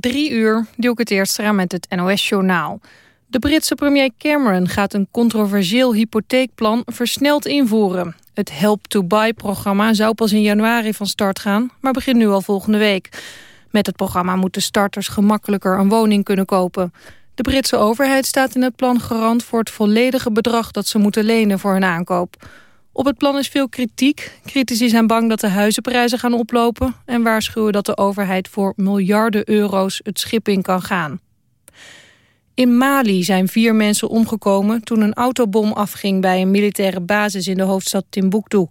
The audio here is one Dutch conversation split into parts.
Drie uur, doe ik het eerst eraan met het NOS-journaal. De Britse premier Cameron gaat een controversieel hypotheekplan versneld invoeren. Het Help to Buy-programma zou pas in januari van start gaan, maar begint nu al volgende week. Met het programma moeten starters gemakkelijker een woning kunnen kopen. De Britse overheid staat in het plan garant voor het volledige bedrag dat ze moeten lenen voor hun aankoop. Op het plan is veel kritiek. Critici zijn bang dat de huizenprijzen gaan oplopen... en waarschuwen dat de overheid voor miljarden euro's het schip in kan gaan. In Mali zijn vier mensen omgekomen toen een autobom afging... bij een militaire basis in de hoofdstad Timbuktu.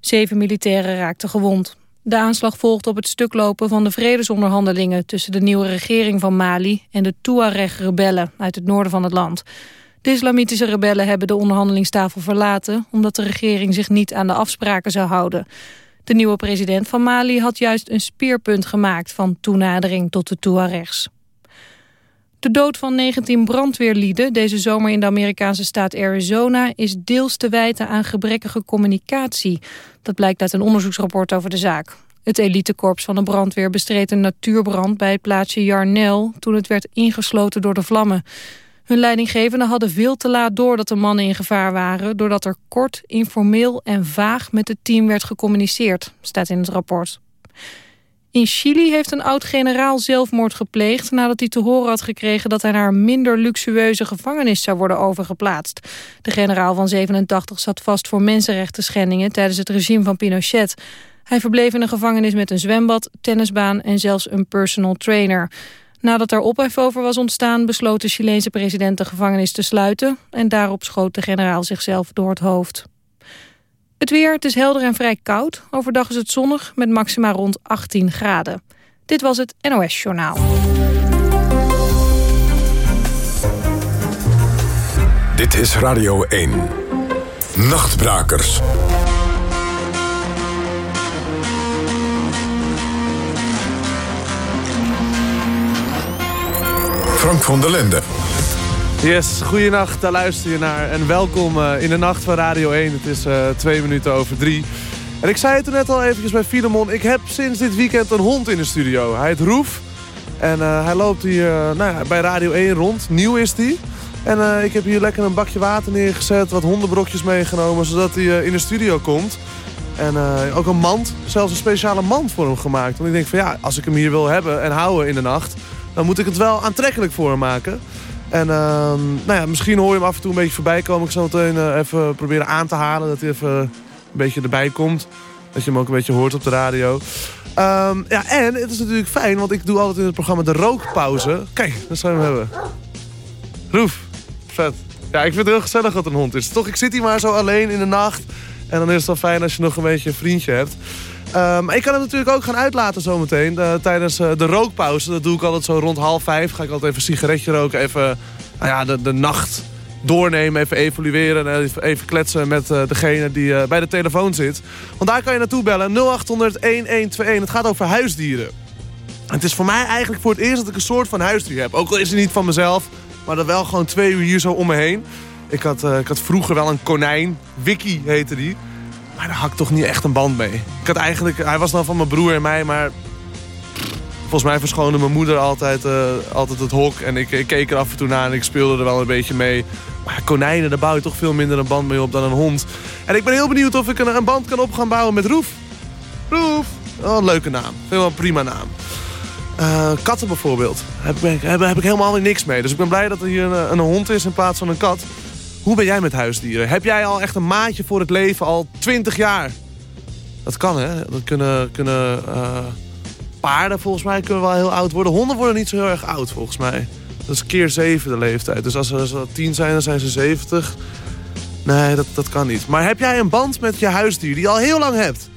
Zeven militairen raakten gewond. De aanslag volgt op het stuklopen van de vredesonderhandelingen... tussen de nieuwe regering van Mali en de Tuareg-rebellen uit het noorden van het land... De islamitische rebellen hebben de onderhandelingstafel verlaten... omdat de regering zich niet aan de afspraken zou houden. De nieuwe president van Mali had juist een speerpunt gemaakt... van toenadering tot de Tuaregs. De dood van 19 brandweerlieden deze zomer in de Amerikaanse staat Arizona... is deels te wijten aan gebrekkige communicatie. Dat blijkt uit een onderzoeksrapport over de zaak. Het elitekorps van de brandweer bestreed een natuurbrand bij het plaatsje Yarnell... toen het werd ingesloten door de vlammen. Hun leidinggevenden hadden veel te laat door dat de mannen in gevaar waren... doordat er kort, informeel en vaag met het team werd gecommuniceerd, staat in het rapport. In Chili heeft een oud-generaal zelfmoord gepleegd... nadat hij te horen had gekregen dat hij naar een minder luxueuze gevangenis zou worden overgeplaatst. De generaal van 87 zat vast voor mensenrechten schendingen tijdens het regime van Pinochet. Hij verbleef in een gevangenis met een zwembad, tennisbaan en zelfs een personal trainer. Nadat er ophef over was ontstaan besloot de Chileense president de gevangenis te sluiten en daarop schoot de generaal zichzelf door het hoofd. Het weer, het is helder en vrij koud. Overdag is het zonnig met maxima rond 18 graden. Dit was het NOS Journaal. Dit is Radio 1. Nachtbrakers. Frank van der Linden. Yes, goeienacht, daar luister je naar. En welkom uh, in de nacht van Radio 1. Het is uh, twee minuten over drie. En ik zei het er net al eventjes bij Filemon. Ik heb sinds dit weekend een hond in de studio. Hij heet Roef. En uh, hij loopt hier nou ja, bij Radio 1 rond. Nieuw is hij. En ik heb hier lekker een bakje water neergezet. Wat hondenbrokjes meegenomen. Zodat hij in de studio komt. En ook een mand. Zelfs een speciale mand voor hem gemaakt. Want ik denk van ja, als ik hem hier wil hebben en houden in de nacht dan moet ik het wel aantrekkelijk voor hem maken. En ehm, nou ja, misschien hoor je hem af en toe een beetje voorbij komen. Ik zal meteen uh, even proberen aan te halen. Dat hij even een beetje erbij komt. Dat je hem ook een beetje hoort op de radio. Um, ja, en het is natuurlijk fijn, want ik doe altijd in het programma de rookpauze. Kijk, dat zou je hem hebben. Roef, vet. Ja, ik vind het heel gezellig dat een hond is. Toch, ik zit hier maar zo alleen in de nacht. En dan is het wel fijn als je nog een beetje een vriendje hebt. Um, ik kan het natuurlijk ook gaan uitlaten zometeen. Uh, tijdens uh, de rookpauze. Dat doe ik altijd zo rond half vijf. Ga ik altijd even een sigaretje roken. Even nou ja, de, de nacht doornemen. Even evalueren. En even, kletsen met degene die bij de telefoon zit. Want daar kan je naartoe bellen. 0800 1121. Het gaat over huisdieren. En het is voor mij eigenlijk voor het eerst dat ik een soort van huisdier heb. Ook al is het niet van mezelf. Maar dat wel gewoon twee uur hier zo om me heen. Ik had, ik had vroeger wel een konijn. Wiki heette die. Maar daar had ik toch niet echt een band mee. Ik had eigenlijk, hij was dan van mijn broer en mij, maar... Volgens mij verschoonde mijn moeder altijd, uh, altijd het hok. En ik, ik, keek er af en toe naar en ik speelde er wel een beetje mee. Maar konijnen, daar bouw je toch veel minder een band mee op dan een hond. En ik ben heel benieuwd of ik een, een band kan op gaan bouwen met Roef. Roef! Oh, een leuke naam. Helemaal een prima naam. Uh, katten bijvoorbeeld. Heb, heb, heb ik helemaal niks mee. Dus ik ben blij dat er hier een, een hond is in plaats van een kat. Hoe ben jij met huisdieren? Heb jij al echt een maatje voor het leven al 20 jaar? Dat kan, hè? Dat kunnen, kunnen uh, paarden volgens mij kunnen wel heel oud worden. Honden worden niet zo heel erg oud, volgens mij. Dat is keer 7 de leeftijd. Dus als ze 10 zijn, dan zijn ze 70. Nee, dat, dat kan niet. Maar heb jij een band met je huisdier die je al heel lang hebt?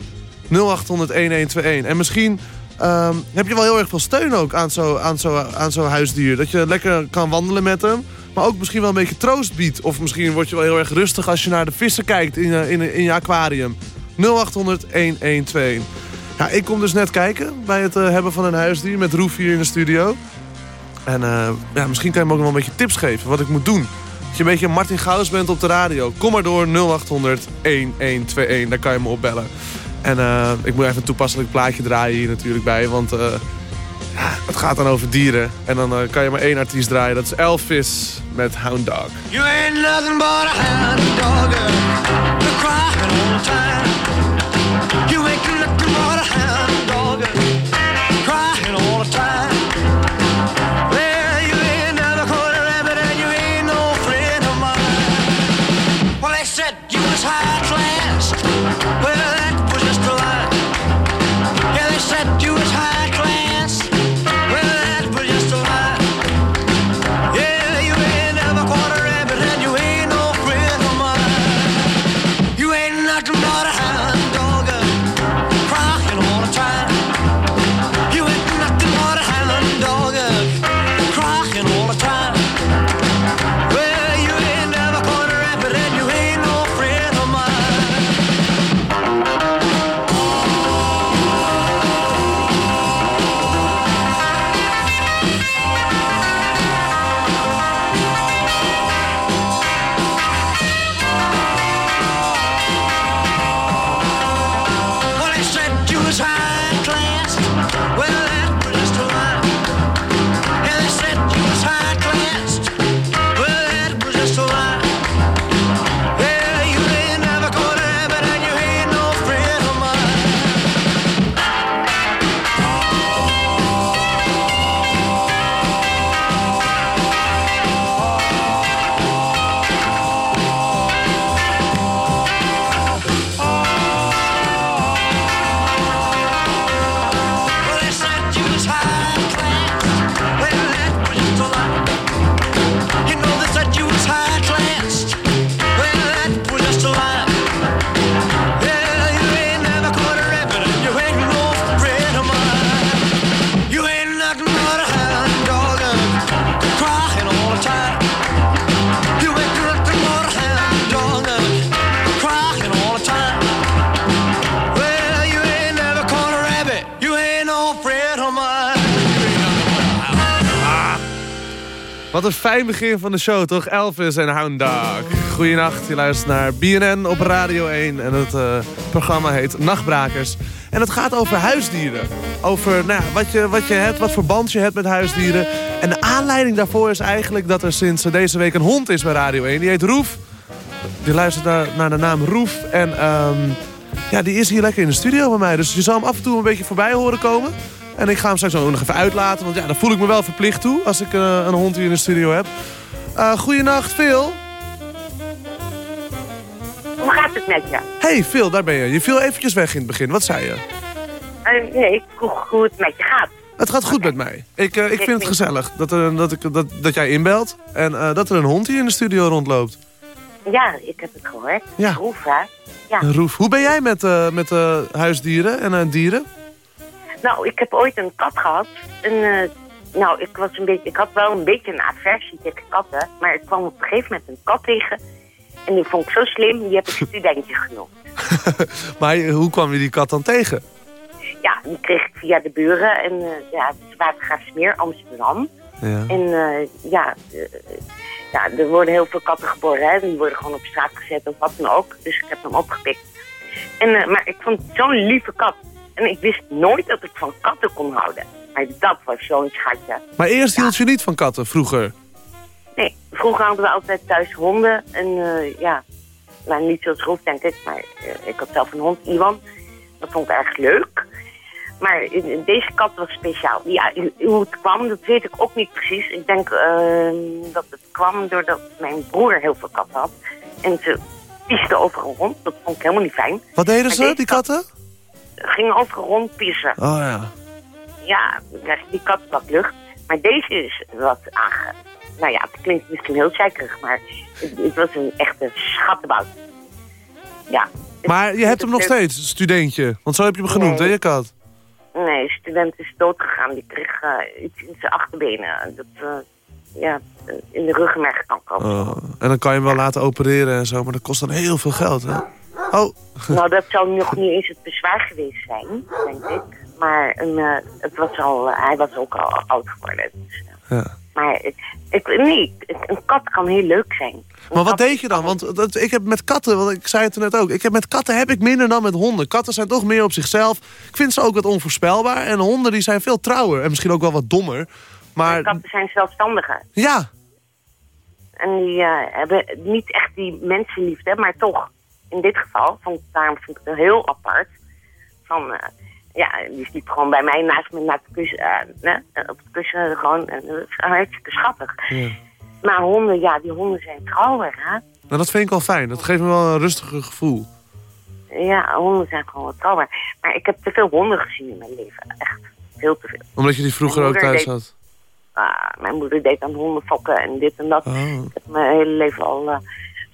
0800-1121. En misschien um, heb je wel heel erg veel steun ook aan zo'n aan zo, aan zo huisdier. Dat je lekker kan wandelen met hem. Maar ook misschien wel een beetje troost biedt. Of misschien word je wel heel erg rustig als je naar de vissen kijkt in, je, in, in je aquarium. 0800 1121. Ja, ik kom dus net kijken bij het uh, hebben van een huisdier met Roef hier in de studio. En uh, ja, misschien kan je me ook nog wel een beetje tips geven wat ik moet doen. Als je een beetje Martin Gauws bent op de radio, kom maar door 0800 1121. Daar kan je me opbellen. En ik moet even een toepasselijk plaatje draaien hier natuurlijk bij, want Het gaat dan over dieren. En dan eh, kan je maar één artiest draaien. Dat is Elvis met Hound Dog. You ain't nothing but a hound dog. You're crying all the time. You ain't nothing but a hound fijn begin van de show, toch? Elvis en Hound Dog. Goedenacht, je luistert naar BNN op Radio 1. En het eh, programma heet Nachtbrakers. En het gaat over huisdieren. Over nou, wat, je, wat je hebt, wat voor band je hebt met huisdieren. En de aanleiding daarvoor is eigenlijk dat er sinds deze week een hond is bij Radio 1. Die heet Roef. Die luistert naar, naar de naam Roef. En ehm, ja, die is hier lekker in de studio bij mij. Dus je zal hem af en toe een beetje voorbij horen komen. En ik ga hem straks ook nog even uitlaten. Want ja, daar voel ik me wel verplicht toe als ik eh, een hond hier in de studio heb. Uh, goeienacht, Phil. Hoe gaat het met je? Hey Phil, daar ben je. Je viel eventjes weg in het begin. Wat zei je? Eh, nee, ik vroeg hoe het met je gaat. Het gaat goed met mij. Ik, eh, ik vind het gezellig dat, er, dat, ik, dat, dat jij inbelt. En eh, dat er een hond hier in de studio rondloopt. Ja, ik heb het gehoord. Ja. Roef, hè? Ja. Roef, hoe ben jij met, eh, met eh, huisdieren en eh, dieren? Nou, ik heb ooit een kat gehad. Eh, nou, ik, was een beetje, ik had wel een beetje een aversie tegen katten. Maar ik kwam op een gegeven moment een kat tegen. En die vond ik zo slim, die heb ik studentje genoemd. maar hoe kwam je die kat dan tegen? Ja, die kreeg ik via de buren. En eh, ja, het is Watergraafsmeer, Amsterdam. Ja. En eh, ja, ja, er worden heel veel katten geboren. Hè? Die worden gewoon op straat gezet of wat dan ook. Dus ik heb hem opgepikt. En, maar ik vond het zo'n lieve kat. En ik wist nooit dat ik van katten kon houden. Maar dat was zo'n schatje. Maar eerst hield je niet van katten, vroeger. Nee, vroeger hadden we altijd thuis honden. En eh, ja, nou, niet zoals Roef denk ik. Maar eh, ik had zelf een hond, Iwan. Dat vond ik erg leuk. Maar in deze kat was speciaal. Ja, hoe het kwam, dat weet ik ook niet precies. Ik denk eh, dat het kwam doordat mijn broer heel veel katten had. En ze piesten overal rond. Dat vond ik helemaal niet fijn. Wat deden Maar ze, die kat- katten? Gingen overal rond pissen. Oh ja. Ja, dan krijg je die kat wat lucht. Maar deze is wat aange... Nou ja, het klinkt misschien heel zeikerig, maar het, het was een echte schattenbout. Ja. Maar je hebt hem nog steeds, studentje. Want zo heb je hem genoemd, Nee. hè, je kat? Nee, student is doodgegaan. Die kreeg eh, iets in zijn achterbenen. Dat, eh, ja, in de ruggenmergkanker. Oh, en dan kan je hem wel laten opereren en zo, maar dat kost dan heel veel geld, hè? Oh, Nou, dat zou nog niet eens het bezwaar geweest zijn, denk ik. Maar een, eh, het was al, eh, hij was ook al oud geworden. Dus, ja. Ja. Maar ik, ik weet niet, een kat kan heel leuk zijn. Een Maar wat deed je dan? Want dat, ik heb met katten, want ik zei het net ook. Ik heb met katten heb ik minder dan met honden. Katten zijn toch meer op zichzelf. Ik vind ze ook wat onvoorspelbaar. En honden die zijn veel trouwer. En misschien ook wel wat dommer. Maar Katten zijn zelfstandigen. ja, En die eh, hebben niet echt die mensenliefde, maar toch. In dit geval, vond, daarom vind ik het heel apart. Van, eh, ja, die sliep gewoon bij mij naast me naar het kussen, ne, eh, op het kussen gewoon. Is hartstikke schattig. Ja. Maar honden, ja, die honden zijn trouwer, hè. nou, dat vind ik wel fijn. Dat geeft me wel een rustiger gevoel. Ja, honden zijn gewoon wat trouwer. Maar ik heb te veel honden gezien in mijn leven. Echt, veel te veel. Omdat je die vroeger ook thuis deed- had. Ah, mijn moeder deed aan honden fokken en dit en dat. Oh. Ik heb mijn hele leven al...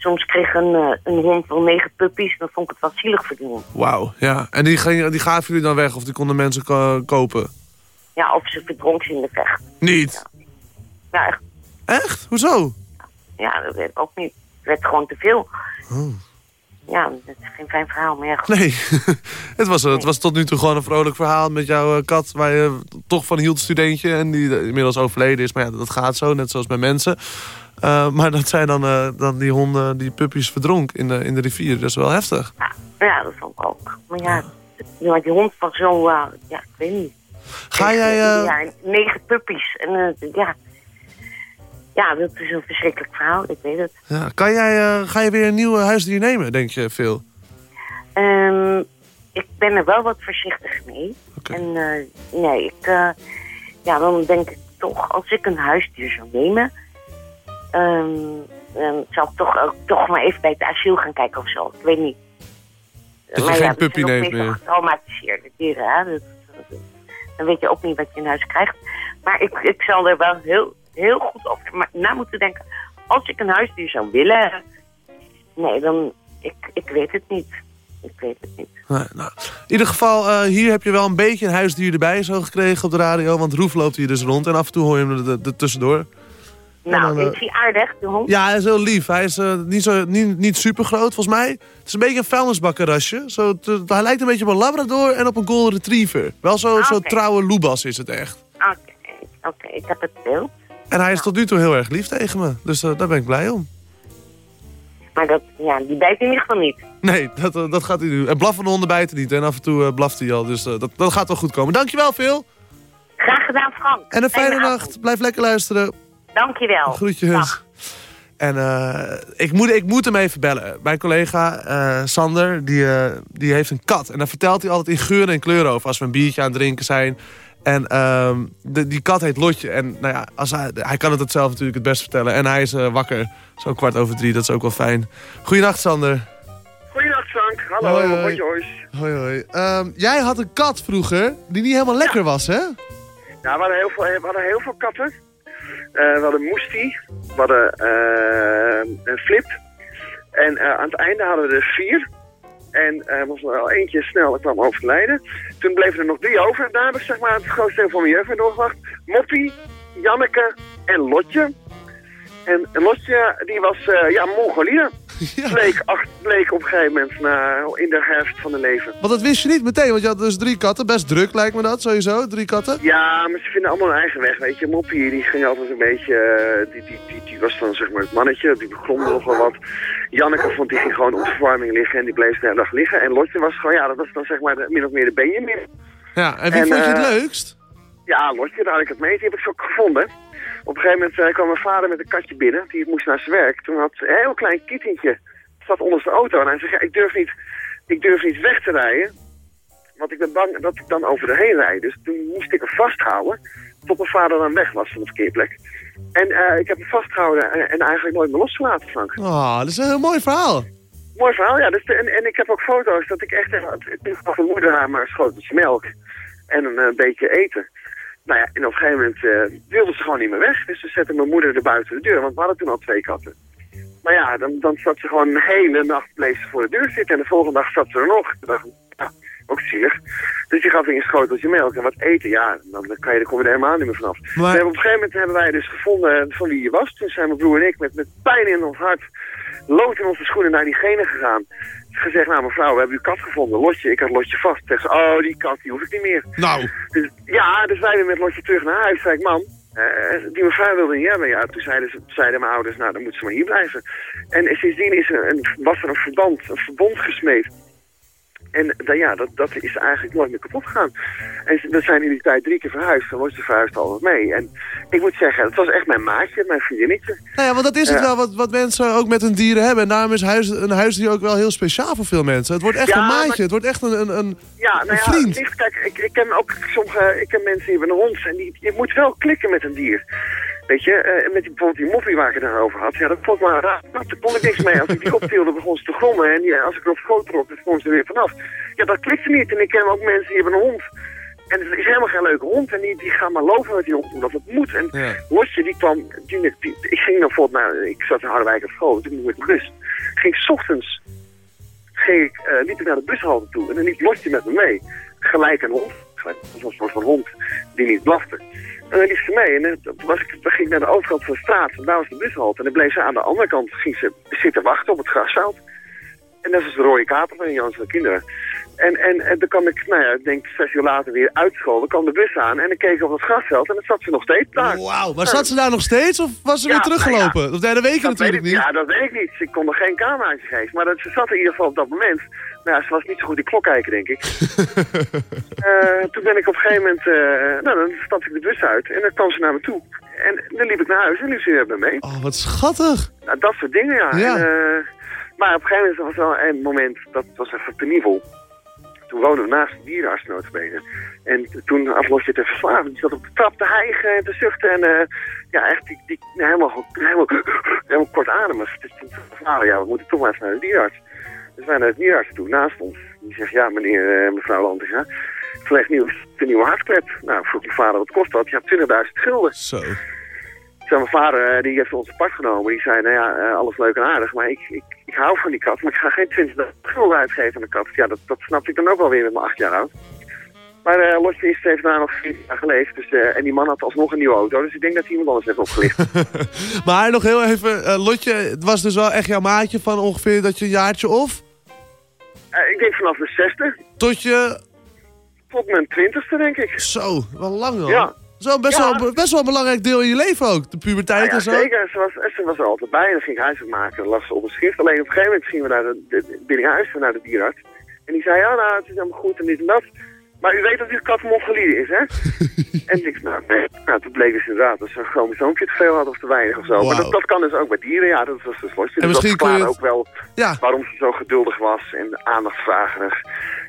soms kreeg een, eh, een hond wel negen puppies. Dan vond ik het wel zielig voor die hond. Wauw, ja. En die, ging, die gaven jullie dan weg of die konden mensen ko- kopen? Ja, of ze verdronk ze in de vecht. Niet. Ja, echt. Echt? Hoezo? Ja, dat weet ik ook niet. Het werd gewoon te veel. Oh. Ja, dat is geen fijn verhaal, maar ja, goed. Nee, het, was, het was tot nu toe gewoon een vrolijk verhaal met jouw eh, kat... waar je toch van hield, studentje, en die eh, inmiddels overleden is. Maar ja, dat gaat zo, net zoals bij mensen. Eh, maar dat zijn dan, dan die honden, die puppies verdronk in de, in de rivier. Dat is wel heftig. Ja, dat vond ik ook. Maar ja, ja die hond was zo... ja, ik weet niet. Ga jij... Ja, negen puppies. En ja... Ja, dat is een verschrikkelijk verhaal, ik weet het. ja, kan jij, eh, ga je weer een nieuw huisdier nemen, denk je, veel? Ehm, ik ben er wel wat voorzichtig mee. En eh, nee, ik, eh, ja, dan denk ik toch, als ik een huisdier zou nemen, ehm, dan zou ik toch, ook, toch maar even bij het asiel gaan kijken of zo. Ik weet niet. je Maar geen dat puppy neemt meer. getraumatiseerde dieren, hè. Dat- dat- dan weet je ook niet wat je in huis krijgt. Maar ik, ik zal er wel heel, heel goed over na moeten denken. Als ik een huisdier zou willen, nee, dan, ik, ik weet het niet. Ik weet het niet. Nee, nou, in ieder geval, eh, hier heb je wel een beetje een huisdier erbij zo gekregen op de radio. Want Roef loopt hier dus rond en af en toe hoor je hem er, tussendoor. Nou, dan, eh, is hij aardig, de hond? Ja, hij is heel lief. Hij is eh, niet, zo, niet, niet super groot volgens mij. Het is een beetje een vuilnisbakkerasje. Zo, te- hij lijkt een beetje op een labrador en op een golden retriever. Wel zo, Ah, zo oké. trouwe loebas is het echt. Oké, oké, ik heb het beeld. En hij is tot nu toe heel erg lief tegen me. Dus eh, daar ben ik blij om. Maar dat, ja, die bijt in ieder geval niet. Nee, dat, eh, dat gaat hij doen. En blaffende honden bijten niet. En af en toe eh, blaft hij al. Dus dat, dat gaat wel goed komen. Dankjewel, Phil. Graag gedaan, Frank. En een fijne nacht. Blijf lekker luisteren. Dankjewel. Groetjes. Dag. En ik, moet, ik moet hem even bellen. Mijn collega Sander, die, die heeft een kat. En daar vertelt hij altijd in geuren en kleuren over... als we een biertje aan het drinken zijn. En ehm, de, die kat heet Lotje. En nou ja, als hij, hij kan het het zelf natuurlijk het best vertellen. En hij is eh, wakker. Zo kwart over drie, dat is ook wel fijn. Goeienacht, Sander. Goeiedag Frank, hallo, Hoi, hoi. hoi Joyce. Hoi, hoi. Ehm, jij had een kat vroeger die niet helemaal lekker was, hè? Ja, we hadden heel veel, we hadden heel veel katten. Eh, we hadden Moestie, we hadden eh, een Flip. En eh, aan het einde hadden we er vier. En er was er wel eentje snel kwam overlijden. Toen bleven er nog drie over. Daar heb ik zeg maar het grootste deel van mijn jeugd doorgebracht. Moppie, Janneke en Lotje. En Lotje, die was eh, ja, Mongolia. ja. Bleek, ach, bleek op een gegeven moment na, in de herfst van hun leven. Want dat wist je niet meteen, want je had dus drie katten. Best druk lijkt me dat, sowieso. Drie katten. Ja, maar ze vinden allemaal hun eigen weg, weet je. Moppie, die ging altijd een beetje... eh, Die, die, die, die was dan zeg maar het mannetje, die gromde nog wel wat. Janneke vond die ging gewoon op de verwarming liggen en die bleef de hele dag liggen. En Lotje was gewoon, ja, dat was dan zeg maar de, min of meer de Benjamin. Ja, en wie En, vond je het eh, leukst? Ja, Lotje, daar had ik het mee, die heb ik zo gevonden. Op een gegeven moment eh, kwam mijn vader met een katje binnen, die moest naar zijn werk. Toen had een heel klein kittentje, zat onder zijn auto en hij zei, ja, ik durf niet, ik durf niet weg te rijden. Want ik ben bang dat ik dan over de heen rijd. Dus toen moest ik hem vasthouden. Tot mijn vader dan weg was van de verkeerplek. En eh, ik heb hem vastgehouden en, en eigenlijk nooit meer losgelaten, Frank. Oh, dat is een heel mooi verhaal. Mooi verhaal, ja. Dus de- en, en ik heb ook foto's dat ik echt... Ik gaf mijn moeder haar maar een schoteltje melk. En een eh, beetje eten. Nou ja, en op een gegeven moment eh, wilde ze gewoon niet meer weg. Dus ze zette mijn moeder er buiten de deur. Want we hadden toen al twee katten. Maar ja, dan, dan zat ze gewoon een hele nacht bleef ze voor de deur zitten. En de volgende dag zat ze er nog. Ik dacht, ja, ook zielig. Dus die gaf ik een schoteltje melk en wat eten. Ja, dan, dan, kan je, dan kom je er helemaal niet meer vanaf. Maar- op een gegeven moment hebben wij dus gevonden van wie je was. Toen zijn mijn broer en ik met, met pijn in ons hart, lood in onze schoenen naar diegene gegaan. Gezegd, nou mevrouw, we hebben uw kat gevonden. Lotje, ik had Lotje vast. Zegt ze, oh die kat, die hoef ik niet meer. Nou, Dus, ja, dus wij weer met Lotje terug naar huis. Zei ik, mam, Eh, die mevrouw wilde niet hebben. Ja, toen zeiden, ze, zeiden mijn ouders, nou dan moet ze maar hier blijven. En sindsdien is er een, was er een verband, een verbond gesmeed. En dan, ja, dat, dat is eigenlijk nooit meer kapot gegaan. En we zijn in die tijd drie keer verhuisd. En Lotje verhuisde altijd mee. En ik moet zeggen, het was echt mijn maatje, mijn vriendinnetje. Nou ja, want dat is het wel wat, wat mensen ook met hun dieren hebben. En daarom is huis, een huisdier ook wel heel speciaal voor veel mensen. Het wordt echt Ja, een maatje. maar- Het wordt echt een... een, een Ja, nou Een ja, vriend. kijk, ik, ik ken ook sommige, ik ken mensen die hebben een hond en die, je moet wel klikken met een dier. Weet je, eh, met die, bijvoorbeeld die moppie waar ik het over had, ja, dat vond ik maar raar. Daar kon ik niks mee. Als ik die optilde, begon ze te grommen en die, als ik erop schoot trok, dan sprong ze er weer vanaf. Ja, dat klikte niet. En ik ken ook mensen die hebben een hond. En het is helemaal geen leuke hond. En die, die gaan maar lopen met die hond, omdat het moet. En Ja. Lotje, die kwam... Die, die- ik ging dan bijvoorbeeld naar... Ik zat in Harderwijk op school, toen met de bus. Ging 's ochtends... Ging ik, eh, liep ik naar de bushalte toe. En dan liep Lotje met me mee. Gelijk een hond. Gelijk, een soort van hond die niet blafte. En dan liep ze mee. En dan, was ik, ging ik naar de overkant van de straat. En daar was de bushalte. En dan bleef ze aan de andere kant ging ze zitten wachten op het grasveld. En dat is de rode kaper van Jans en de kinderen. En, en, en dan kwam ik, nou ja, ik denk zes uur later weer uit school. Dan kwam de bus aan en dan keek ik op het grasveld en dan zat ze nog steeds daar. Wauw, maar zat ze daar nog steeds of was ze Ja, weer teruggelopen? nou Of je Dat weet natuurlijk ik, niet. ja, dat weet ik niet. Ik kon er geen cameraatje geven. Maar dat, ze zat in ieder geval op dat moment. Nou ze was niet zo goed in klok kijken, denk ik. Eh, toen ben ik op een gegeven moment... eh, nou, dan stapte ik de bus uit en dan kwam ze naar me toe. En dan liep ik naar huis en liep ze weer bij me mee. Oh, wat schattig. Nou, dat soort dingen, ja. Ja. En, eh, maar op een gegeven moment was er wel een moment, dat was even penibel. Toen woonden we naast de dierenarts. En toen aflos je te verslaven. Die zat op de trap te hijgen en te zuchten. En ja, echt die, die, helemaal, helemaal, helemaal kortademig. Dus toen ja, we moeten toch maar even naar de dierenarts. Dus wij naar de dierenarts toe, naast ons. Die zegt, ja meneer, eh, mevrouw Lantinga, verleg nieuw, de nieuwe hartklep. Nou, vroeg mijn vader, wat kost dat? Ja, 20.000 gulden. Zo. Zei mijn vader, eh, die heeft ons apart genomen. Die zei, nou ja, eh, alles leuk en aardig, maar ik, ik, ik hou van die kat. Maar ik ga geen 20 gulden uitgeven aan de kat. Ja, dat, dat snapte ik dan ook wel weer met mijn acht jaar oud. Maar Lotje is heeft daar nog vier jaar geleefd. Dus, en die man had alsnog een nieuwe auto. Dus ik denk dat hij iemand anders heeft opgelicht. Maar nog heel even, Lotje, het was dus wel echt jouw maatje van ongeveer dat je een jaartje of... Eh, ik denk vanaf mijn zesde Tot je... tot mijn twintigste, denk ik. Zo, wel lang hoor. Ja. Zo, best, Ja. wel, best wel een belangrijk deel in je leven ook. De puberteit ja, en zo. zeker. Ze was, ze was er altijd bij. En dan ging ik huiswerk maken. Dan las ze op een schrift. Alleen op een gegeven moment gingen we naar de, de, binnen huis naar de dierarts. En die zei, ja, nou, het is helemaal goed en dit en dat. Maar u weet dat dit kat mongolide is, hè? en ik, nou, nee. Nou, toen bleek dus inderdaad dat ze een chromosoompje te veel had of te weinig of zo. Maar dat, dat kan dus ook bij dieren, ja, dat was dus losje. En Dus misschien dat verklaarde het- ook wel Ja, waarom ze zo geduldig was en aandachtsvragerig.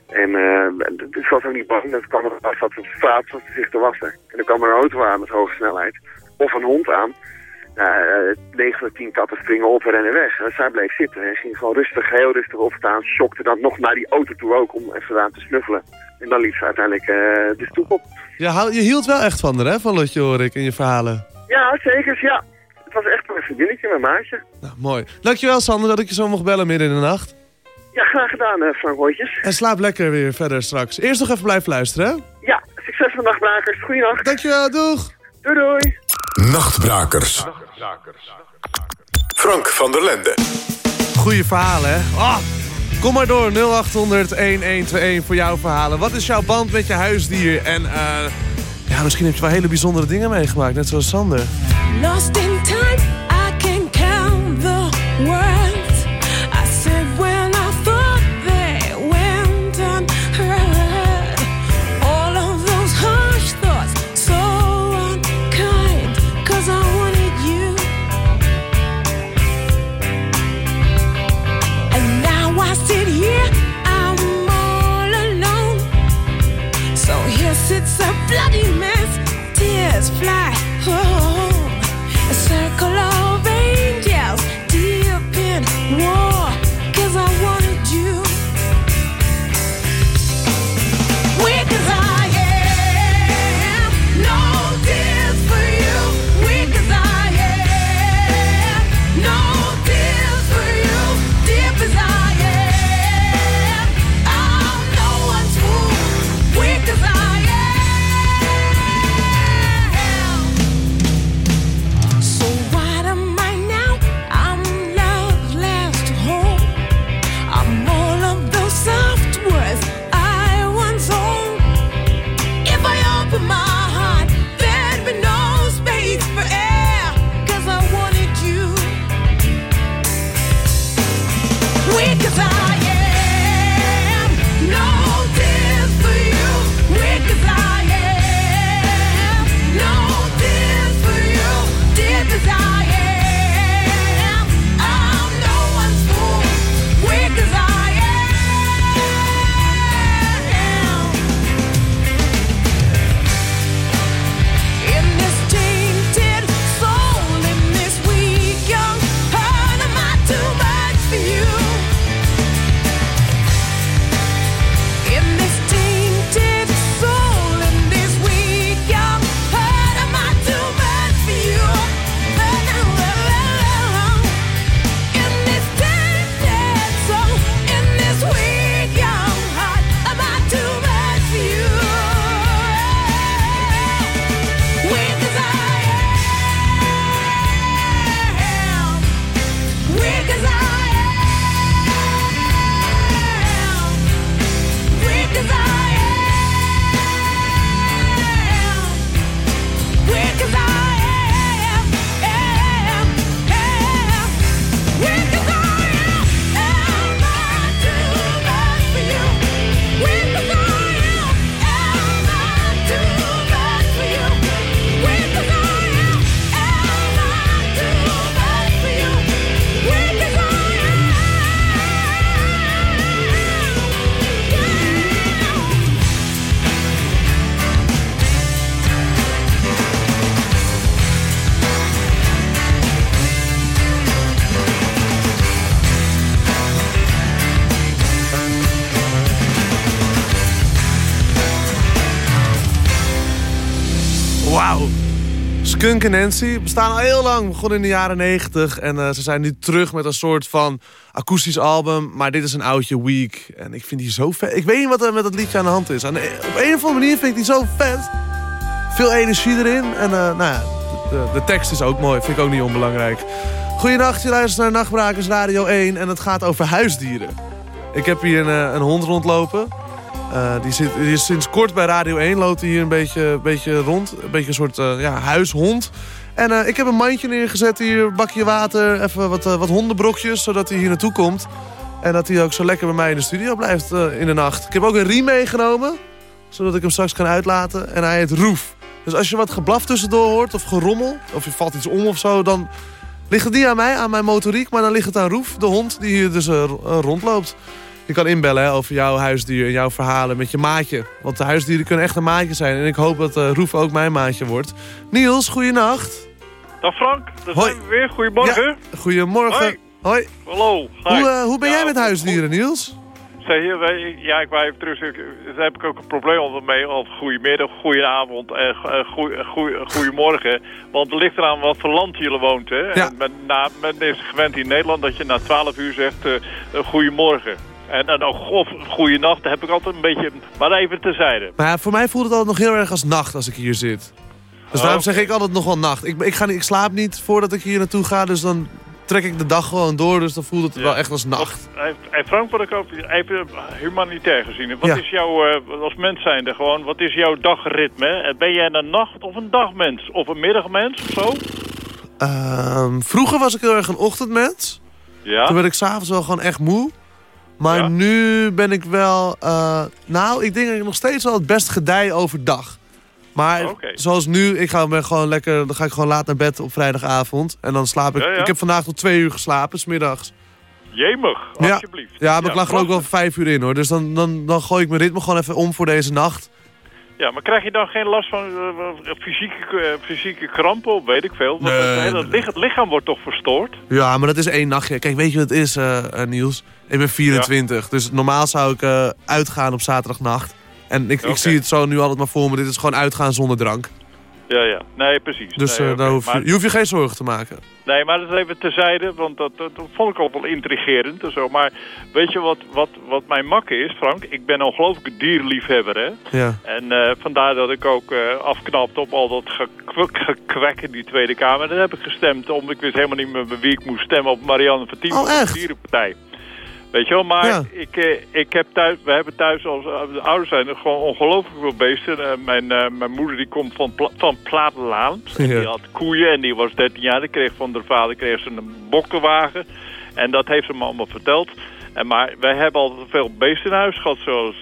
En eh, het was ook niet bang. Dat kwam er als dat op straat zat ze zich te wassen. En dan kwam er een auto aan met hoge snelheid. Of een hond aan. Nou, eh, 9 van de 10 katten springen op en rennen weg. En zij bleef zitten en ging gewoon rustig, heel rustig opstaan. Schokte dan nog naar die auto toe ook om even aan te snuffelen. En dan liep ze uiteindelijk eh, de stoep op. je, hou- je hield wel echt van haar, hè, van Lotje hoor ik in je verhalen. Ja, zeker. Ja. Het was echt een vriendinnetje, mijn maatje. Nou, mooi. Dankjewel Sander dat ik je zo mocht bellen midden in de nacht. Ja, graag gedaan, eh, Frank Hootjes. En slaap lekker weer verder straks. Eerst nog even blijven luisteren, hè? Ja, succes van Nachtbrakers. Goeienacht. Dankjewel, doeg! Doei doei. Nachtbrakers. Frank van der Lende. Goeie verhalen, hè? Ah, kom maar door, 0800-1121 voor jouw verhalen. Wat is jouw band met je huisdier? En eh, ja, misschien heb je wel hele bijzondere dingen meegemaakt, net zoals Sander. Lost in time, Skunk en Nancy bestaan al heel lang, begonnen in de jaren 90. En eh, ze zijn nu terug met een soort van akoestisch album. Maar dit is een oudje Week. En ik vind die zo vet. Ik weet niet wat er met dat liedje aan de hand is. De- op een of andere manier vind ik die zo vet. Veel energie erin. En eh, nou ja, de, tekst is ook mooi. Vind ik ook niet onbelangrijk. Goedenacht, je luistert naar Nachtbrakers Radio 1. En het gaat over huisdieren. Ik heb hier een, eh, een hond rondlopen. Eh, die, zit, die is sinds kort bij Radio 1, loopt hij hier een beetje, beetje rond. Een beetje een soort eh, ja, huishond. En eh, ik heb een mandje neergezet hier, een bakje water, even wat, wat hondenbrokjes, zodat hij hier naartoe komt. En dat hij ook zo lekker bij mij in de studio blijft in de nacht. Ik heb ook een riem meegenomen, zodat ik hem straks kan uitlaten. En hij heet Roef. Dus als je wat geblaf tussendoor hoort of gerommel, of je valt iets om of zo, dan ligt het niet aan mij, aan mijn motoriek. Maar dan ligt het aan Roef, de hond die hier dus ro- rondloopt. Je kan inbellen hè, over jouw huisdier en jouw verhalen met je maatje. Want de huisdieren kunnen echt een maatje zijn. En ik hoop dat eh, Roef ook mijn maatje wordt. Niels, goeienacht. Dag Frank, daar Hoi. zijn we weer. Goedemorgen. Ja, goedemorgen. Hoi. Hoi. Hallo. Hi. Hoe, eh, hoe ben Ja, jij met huisdieren, Niels? Zeg wij- ja, ik wou even terug daar heb ik ook een probleem mee. Of goedemiddag, goedenavond en uh, goedemorgen. Want het ligt eraan wat voor land jullie woont. Hè? Ja. En men, na, men is gewend in Nederland dat je na 12 uur zegt eh, goedemorgen. En dan ook of goeienacht, daar heb ik altijd een beetje, maar even terzijde. Maar ja, voor mij voelt het altijd nog heel erg als nacht als ik hier zit. Dus Oh, daarom oké. zeg ik altijd nog wel nacht. Ik, ik, ga niet, ik slaap niet voordat ik hier naartoe ga, dus dan trek ik de dag gewoon door. Dus dan voelt het Ja. wel echt als nacht. Hey Frank, wat ik ook even humanitair gezien. Wat Ja. is jouw, eh, als mens zijnde gewoon, wat is jouw dagritme? Ben jij een nacht- of een dagmens? Of een middagmens of zo? Ehm, vroeger was ik heel erg een ochtendmens. Ja? Toen werd ik s'avonds wel gewoon echt moe. Maar Ja? nu ben ik wel... eh, nou, ik denk dat ik nog steeds wel het best gedij overdag. Maar Oké. zoals nu, ik ga me gewoon lekker, dan ga ik gewoon laat naar bed op vrijdagavond. En dan slaap ik... Ja, ja. Ik heb vandaag tot twee uur geslapen, smiddags. Jemig, alsjeblieft. Ja, maar ik lag er ook wel vijf uur in hoor. Dus dan, dan, dan gooi ik mijn ritme gewoon even om voor deze nacht. Ja, maar krijg je dan geen last van eh, fysieke, eh, fysieke krampen of weet ik veel? Want Nee, het, hele lichaam, het lichaam wordt toch verstoord? Ja, maar dat is één nachtje. Kijk, weet je wat het is, eh, Niels? Ik ben 24, dus normaal zou ik eh, uitgaan op zaterdagnacht. En ik, ik zie het zo nu altijd maar voor me. Dit is gewoon uitgaan zonder drank. Ja, ja. Nee, precies. Dus nee, eh, daar hoef je, maar, je hoeft je geen zorgen te maken. nee, maar dat is even terzijde, want dat, dat, dat vond ik ook wel intrigerend en zo. Maar weet je wat, wat, wat mijn makke is, Frank? Ik ben een ongelooflijke dierliefhebber, hè? Ja. En eh, vandaar dat ik ook eh, afknapte op al dat gekwek, gekwek in die Tweede Kamer. Daar heb ik gestemd, omdat ik wist helemaal niet meer wie ik moest stemmen op Marianne van Tien Oh, de? Dierenpartij. Weet je wel, maar Ja. ik, eh, ik heb thuis, we hebben thuis als eh, de ouders zijn er gewoon ongelooflijk veel beesten. Eh, mijn, mijn moeder die komt van, Pla van Platenlaan. Ja. Die had koeien en die was 13 jaar. Die kreeg van haar vader kreeg ze een bokkenwagen. En dat heeft ze me allemaal verteld. En, maar wij hebben altijd veel beesten in huis gehad, zoals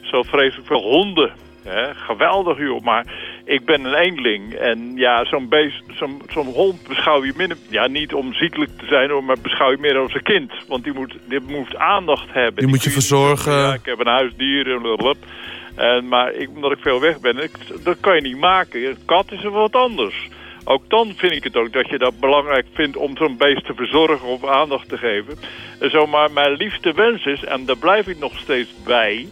zo vreselijk veel honden. Hè? Geweldig joh, maar ik ben een eenling. En ja, zo'n beest, zo'n hond beschouw je minder... Ja, niet om ziekelijk te zijn, hoor, maar beschouw je meer als een kind. Want die moet, die moet aandacht hebben. Die moet je verzorgen. Ja, ik heb een huisdier en blablabla. En, maar ik, omdat ik veel weg ben, ik, dat kan je niet maken. Een kat is er wat anders. Ook dan vind ik het ook dat je dat belangrijk vindt om zo'n beest te verzorgen of aandacht te geven. En zo maar mijn liefste wens is, en daar blijf ik nog steeds bij,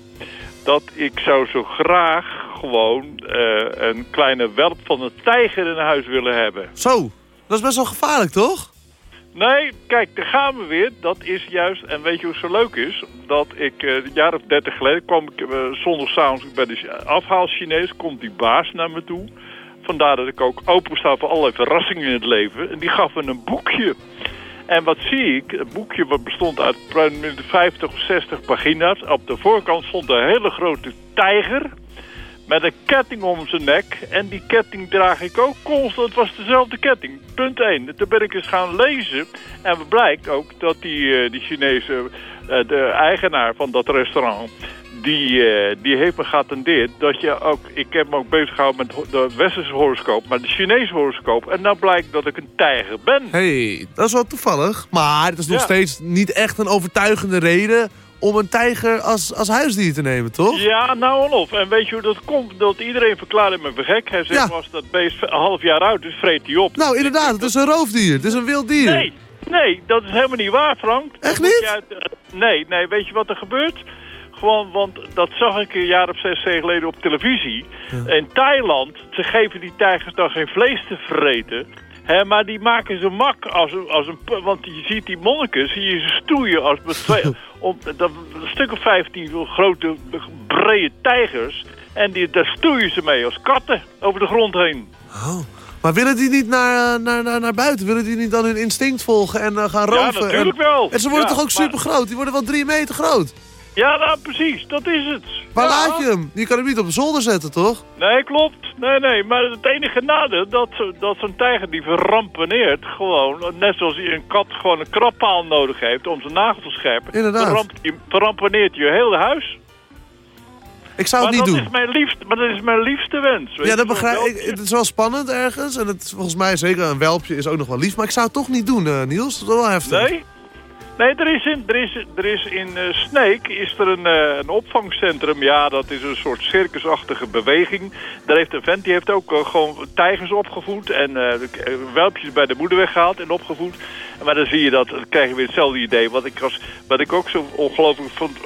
dat ik zou zo graag gewoon eh, een kleine welp van een tijger in huis willen hebben. Zo, dat is best wel gevaarlijk, toch? Nee, kijk, daar gaan we weer. Dat is juist, en weet je hoe het zo leuk is? Dat ik eh, een jaar of dertig geleden kwam ik uh, zondagavond bij de afhaal Chinees, komt die baas naar me toe. Vandaar dat ik ook opensta voor allerlei verrassingen in het leven. En die gaf me een boekje. En wat zie ik? Het boekje wat bestond uit 50 of 60 pagina's. Op de voorkant stond een hele grote tijger met een ketting om zijn nek. En die ketting draag ik ook constant. Het was dezelfde ketting. Punt 1. Toen ben ik eens gaan lezen. En blijkt ook dat die, uh, die Chinese, uh, de eigenaar van dat restaurant... Die, uh, die heeft me geattendeerd dat je ook... Ik heb me ook bezig gehouden met de westerse horoscoop, maar de Chinese horoscoop. En nou blijkt dat ik een tijger ben. hey, dat is wel toevallig. Maar het is nog Ja. steeds niet echt een overtuigende reden om een tijger als, als huisdier te nemen, toch? Ja, nou of. En weet je hoe dat komt? Dat iedereen verklaarde me gek. Hij zegt, Ja. was dat beest een half jaar oud, dus vreet hij op. Nou, inderdaad, het is een roofdier. Het is een wild dier. Nee, nee, dat is helemaal niet waar, Frank. Echt niet? uit- eh, nee, nee, weet je wat er gebeurt? Gewoon, want dat zag ik een jaar of zes zeven geleden op televisie. In Thailand, ze geven die tijgers dan geen vlees te vreten. Hè, maar die maken ze mak als, een- als een... Want je ziet die monniken, zie je ze stoeien als met twee... Op, dat, een stuk of 15 grote, brede tijgers. En die, daar stoeien ze mee als katten over de grond heen. Oh. Maar willen die niet naar, eh, naar, naar, naar buiten? Willen die niet dan hun instinct volgen en eh, gaan Ja, roven? natuurlijk en, wel. En ze worden Ja, toch ook super groot? Die worden wel drie meter groot. Ja, nou, precies, dat is het. Waar Ja. laat je hem? Je kan hem niet op een zolder zetten, toch? Nee, klopt. Nee, nee. Maar het enige nadeel dat, dat zo'n tijger die verrampeneert gewoon, net zoals een kat gewoon een krabpaal nodig heeft om zijn nagels te scherpen, Inderdaad. verramp- verrampeneert je hele huis. Ik zou maar het niet dat doen. Is mijn liefste, maar dat is mijn liefste wens. weet Ja, dat begrijp ik. Het is wel spannend ergens. En het, volgens mij zeker een welpje is ook nog wel lief. Maar ik zou het toch niet doen, eh, Niels. Dat is wel heftig. Nee? Nee, er is in, er is, er is in eh, Sneek is er een, eh, een opvangcentrum. Ja, dat is een soort circusachtige beweging. Daar heeft een vent, die heeft ook eh, gewoon tijgers opgevoed. En welpjes bij de moeder weggehaald en opgevoed. Maar dan zie je dat, dan krijg je weer hetzelfde idee. Wat ik, als, wat ik ook zo ongelooflijk vond...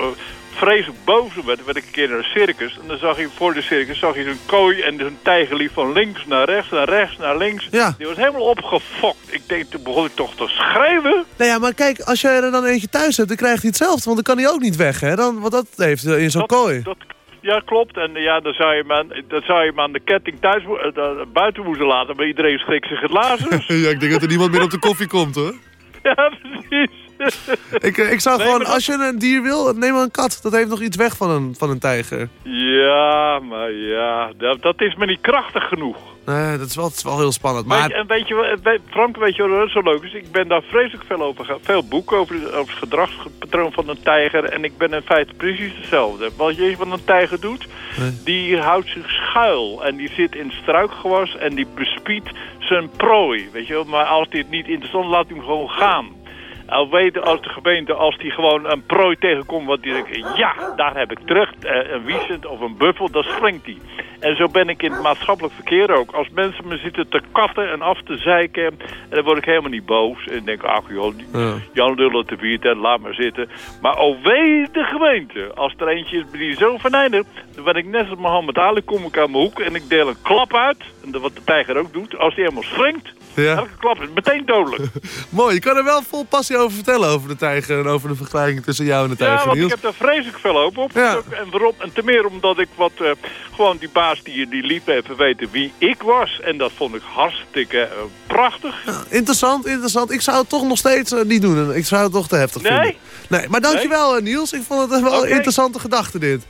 vreselijk boos werd, werd ik een keer naar een circus. En dan zag je voor de circus zag je zo'n kooi en zo'n tijger liep van links naar rechts, naar rechts, naar links. Ja. Die was helemaal opgefokt. Ik denk, toen begon ik toch te schreeuwen. Nou ja, maar kijk, als jij er dan eentje thuis hebt, dan krijgt hij hetzelfde. Want dan kan hij ook niet weg, hè? Dan, want dat heeft in zo'n kooi. dat- ja, klopt. En ja, dan zou je hem aan, dan zou je hem aan de ketting thuis eh, buiten moeten laten. Maar iedereen schrikt zich het lazers. Ja, ik denk dat er niemand meer op de koffie komt, hoor. ja, precies. Ik, eh, ik zou Nee, gewoon, dat- als je een dier wil, neem maar een kat. Dat heeft nog iets weg van een, van een tijger. ja, maar ja, dat, dat is me niet krachtig genoeg. Nee, dat is wel, het is wel heel spannend. Weet je, Maar en weet je, weet- Frank, weet je wat zo leuk is? Ik ben daar vreselijk veel over. Veel boeken over, over het gedragspatroon van een tijger. En ik ben in feite precies hetzelfde. Wat je wat een tijger doet, Nee. die houdt zich schuil. En die zit in struikgewas en die bespiedt zijn prooi. Weet je wel? Maar als hij het niet interessant laat hij hem gewoon gaan. Al weten als de gemeente, als die gewoon een prooi tegenkomt, wat die denkt, ja, daar heb ik terug, eh, een wiesent of een buffel, dan springt hij. En zo ben ik in het maatschappelijk verkeer ook. Als mensen me zitten te katten en af te zeiken, en dan word ik helemaal niet boos. En denk, ach joh, die- Ja. Jan lullen te viert, laat maar zitten. Maar oh weet de gemeente, als er eentje is die zo verneindigt, dan ben ik net als Mohammed Ali, kom ik aan mijn hoek en ik deel een klap uit. En wat de tijger ook doet, als die helemaal springt, Ja. elke klap is meteen dodelijk. mooi, je kan er wel vol passie over vertellen over de tijger... en over de vergelijking tussen jou en de tijger, Ja, want ik Niels. heb daar vreselijk veel hoop op. Ja. En waarom? En te meer omdat ik wat... eh, gewoon die baas die, die liep even weten wie ik was. En dat vond ik hartstikke eh, prachtig. Interessant, interessant. Ik zou het toch nog steeds eh, niet doen. Ik zou het toch te heftig Nee? vinden. Nee, maar dankjewel Niels. Ik vond het wel interessante gedachte dit.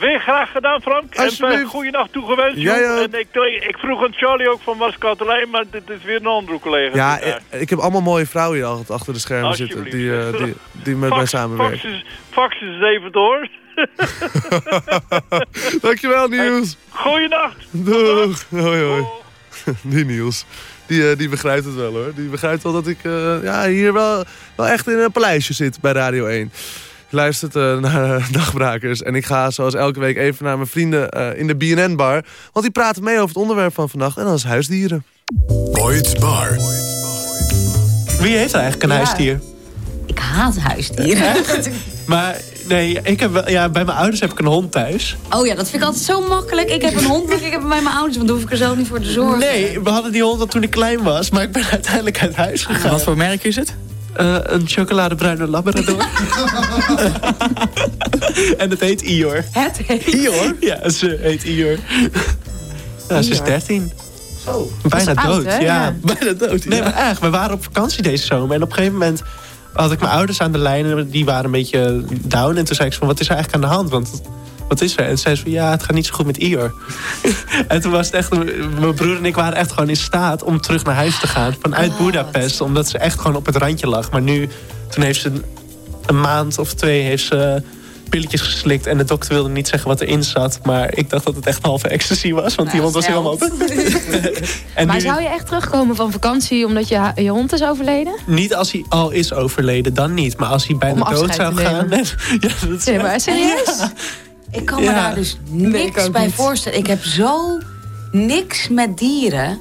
Weer graag gedaan, Frank. En uh, goede nacht toegewenst. Joh. ook. En ik, ik vroeg aan Charlie ook van was Katelijn, maar dit is weer een andere collega. Ja, eh, ik heb allemaal mooie vrouwen hier altijd achter de schermen zitten... die, eh, die, die met mij samenwerken. fax, is, fax is even door. Dankjewel Niels. Goeienacht. Doeg. Hoi hoi. Die Niels. Die, eh, die begrijpt het wel hoor. Die begrijpt wel dat ik eh, ja, hier wel, wel echt in een paleisje zit bij Radio 1. Luistert eh, naar eh, Nachtbrakers. En ik ga zoals elke week even naar mijn vrienden eh, in de BNN-bar. Want die praten mee over het onderwerp van vannacht. En dat is huisdieren. Boyd's Bar. Wie heeft eigenlijk een Ja. huisdier? Ik haat huisdieren. Maar nee, ik heb wel, ja, bij mijn ouders heb ik een hond thuis. Oh ja, dat vind ik altijd zo makkelijk. Ik heb een hond, ik heb hem bij mijn ouders, want dan hoef ik er zelf niet voor te zorgen. Nee, we hadden die hond al toen ik klein was, maar ik ben uiteindelijk uit huis gegaan. Wat voor merk is het? Eh, een chocoladebruine labrador. en het heet Ior. Het heet... Ior? Ja, ze heet Ior. Ja, ze is 13. Zo. Bijna oud, dood. Ja. Bijna dood. Nee, maar echt, we waren op vakantie deze zomer. En op een gegeven moment had ik mijn ouders aan de lijn. En die waren een beetje down. En toen zei ik van, wat is er eigenlijk aan de hand? Want wat is er? En zei ze van, ja, het gaat niet zo goed met Ior. en toen was het echt, mijn broer en ik waren echt gewoon in staat om terug naar huis te gaan. Vanuit Budapest. Omdat ze echt gewoon op het randje lag. Maar nu, toen heeft ze een maand of twee heeft ze pilletjes geslikt. En de dokter wilde niet zeggen wat erin zat. Maar ik dacht dat het echt halve ecstasy was. Want die hond was helemaal... en maar nu- zou je echt terugkomen van vakantie omdat je, je hond is overleden? Niet als hij al is overleden, dan niet. Maar als hij bijna dood zou gaan... ja, dat Nee, maar serieus? Ik kan me daar dus niks bij niet. voorstellen. Ik heb zo niks met dieren.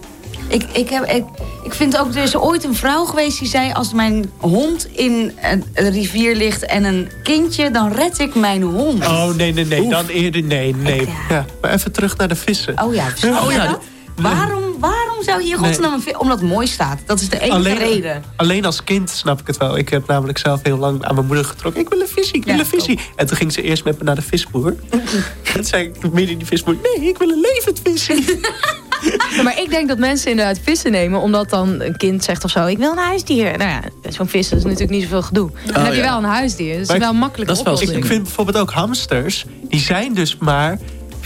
Ik, ik, heb, ik, ik vind ook, er is ooit een vrouw geweest die zei... als mijn hond in een, een rivier ligt en een kindje... dan red ik mijn hond. Oh, nee, nee, nee. Dan eerder nee, nee. Ja, maar even terug naar de vissen. Oh ja, oh, ja. Dat? Waarom, waarom zou je in godsnaam een vis... Omdat het mooi staat. Dat is de enige Alleen, reden. alleen als kind snap ik het wel. Ik heb namelijk zelf heel lang aan mijn moeder getrokken. Ik wil een visie, ik wil Ja, een visie. En toen ging ze eerst met me naar de visboer. en toen zei ik midden in die visboer... Nee, ik wil een levend visie. Ja, maar ik denk dat mensen inderdaad vissen nemen... omdat dan een kind zegt of zo, ik wil een huisdier. Nou ja, zo'n vissen is natuurlijk niet zoveel gedoe. Dan heb je ja. wel een huisdier. Dus het is wel makkelijk ik, ik vind bijvoorbeeld ook hamsters... die zijn dus maar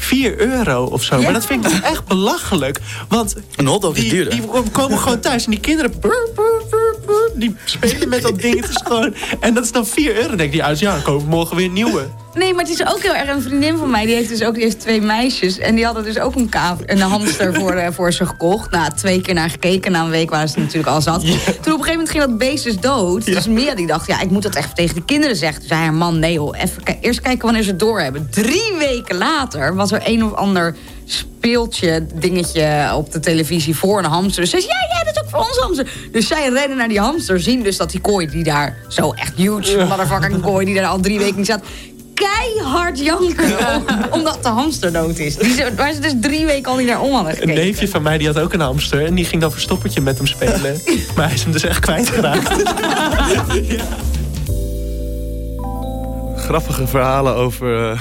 4 euro of zo. Maar dat vind ik dus echt belachelijk. Want Een hotdog is die, duurder. die komen gewoon thuis en die kinderen... brr, brr, brr, brr, die spelen met dat ding. Het is gewoon, en dat is dan 4 euro. Dan denk die uit, ja, dan koop ik morgen weer een nieuwe. Nee, maar het is ook heel erg een vriendin van mij. Die heeft dus ook die heeft twee meisjes. En die hadden dus ook een, een hamster voor, eh, voor ze gekocht. Nou, twee keer naar gekeken. Na een week waren ze natuurlijk al zat. Toen op een gegeven moment ging dat beest dus dood. Dus Mia die dacht, ja, ik moet dat echt tegen de kinderen zeggen. Toen zei haar man, nee joh, even, eerst kijken wanneer ze het doorhebben. Drie weken later was er een of ander speeltje dingetje op de televisie voor een hamster. Dus ze zei, ja, ja, dat is ook voor ons hamster. Dus zij rennen naar die hamster, zien dus dat die kooi die daar... zo echt huge motherfucking kooi die daar al drie weken niet zat... keihard janken om- omdat de hamster dood is. Die ze, waar ze dus drie weken al niet naar om hadden Een gekeken. neefje van mij die had ook een hamster. En die ging dan verstoppertje met hem spelen. maar hij is hem dus echt kwijtgeraakt. Grappige verhalen over eh,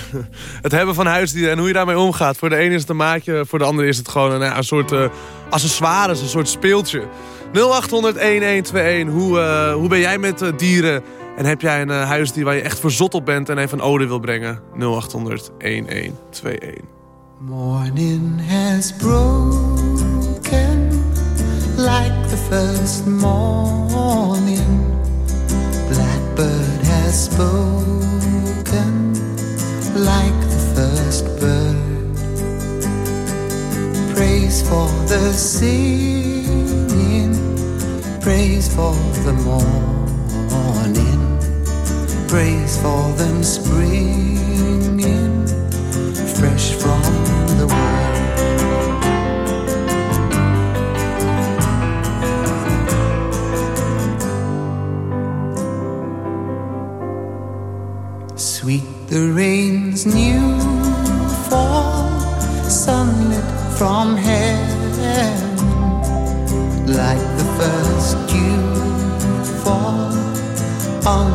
het hebben van huisdieren en hoe je daarmee omgaat. Voor de ene is het een maatje, voor de andere is het gewoon een, ja, een soort eh accessoires, een soort speeltje. 0800-1121, hoe, eh, hoe ben jij met dieren? En heb jij een eh, huisdier waar je echt verzot op bent en even een ode wil brengen? 0800-1121. Morning has broken like the first morning. Blackbird has spoken like the first bird. Praise for the singing, praise for the morning, praise for them springing fresh from the world. Sweet the rain's new fall, sunlit from heaven, like the first dew fall on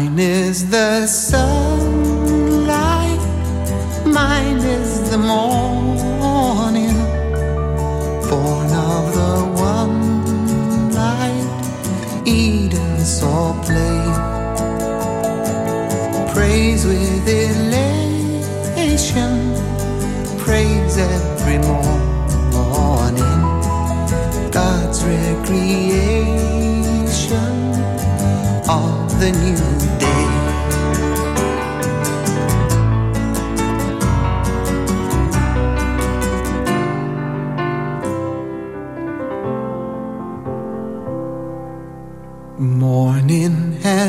Mine is the sunlight, mine is the morning,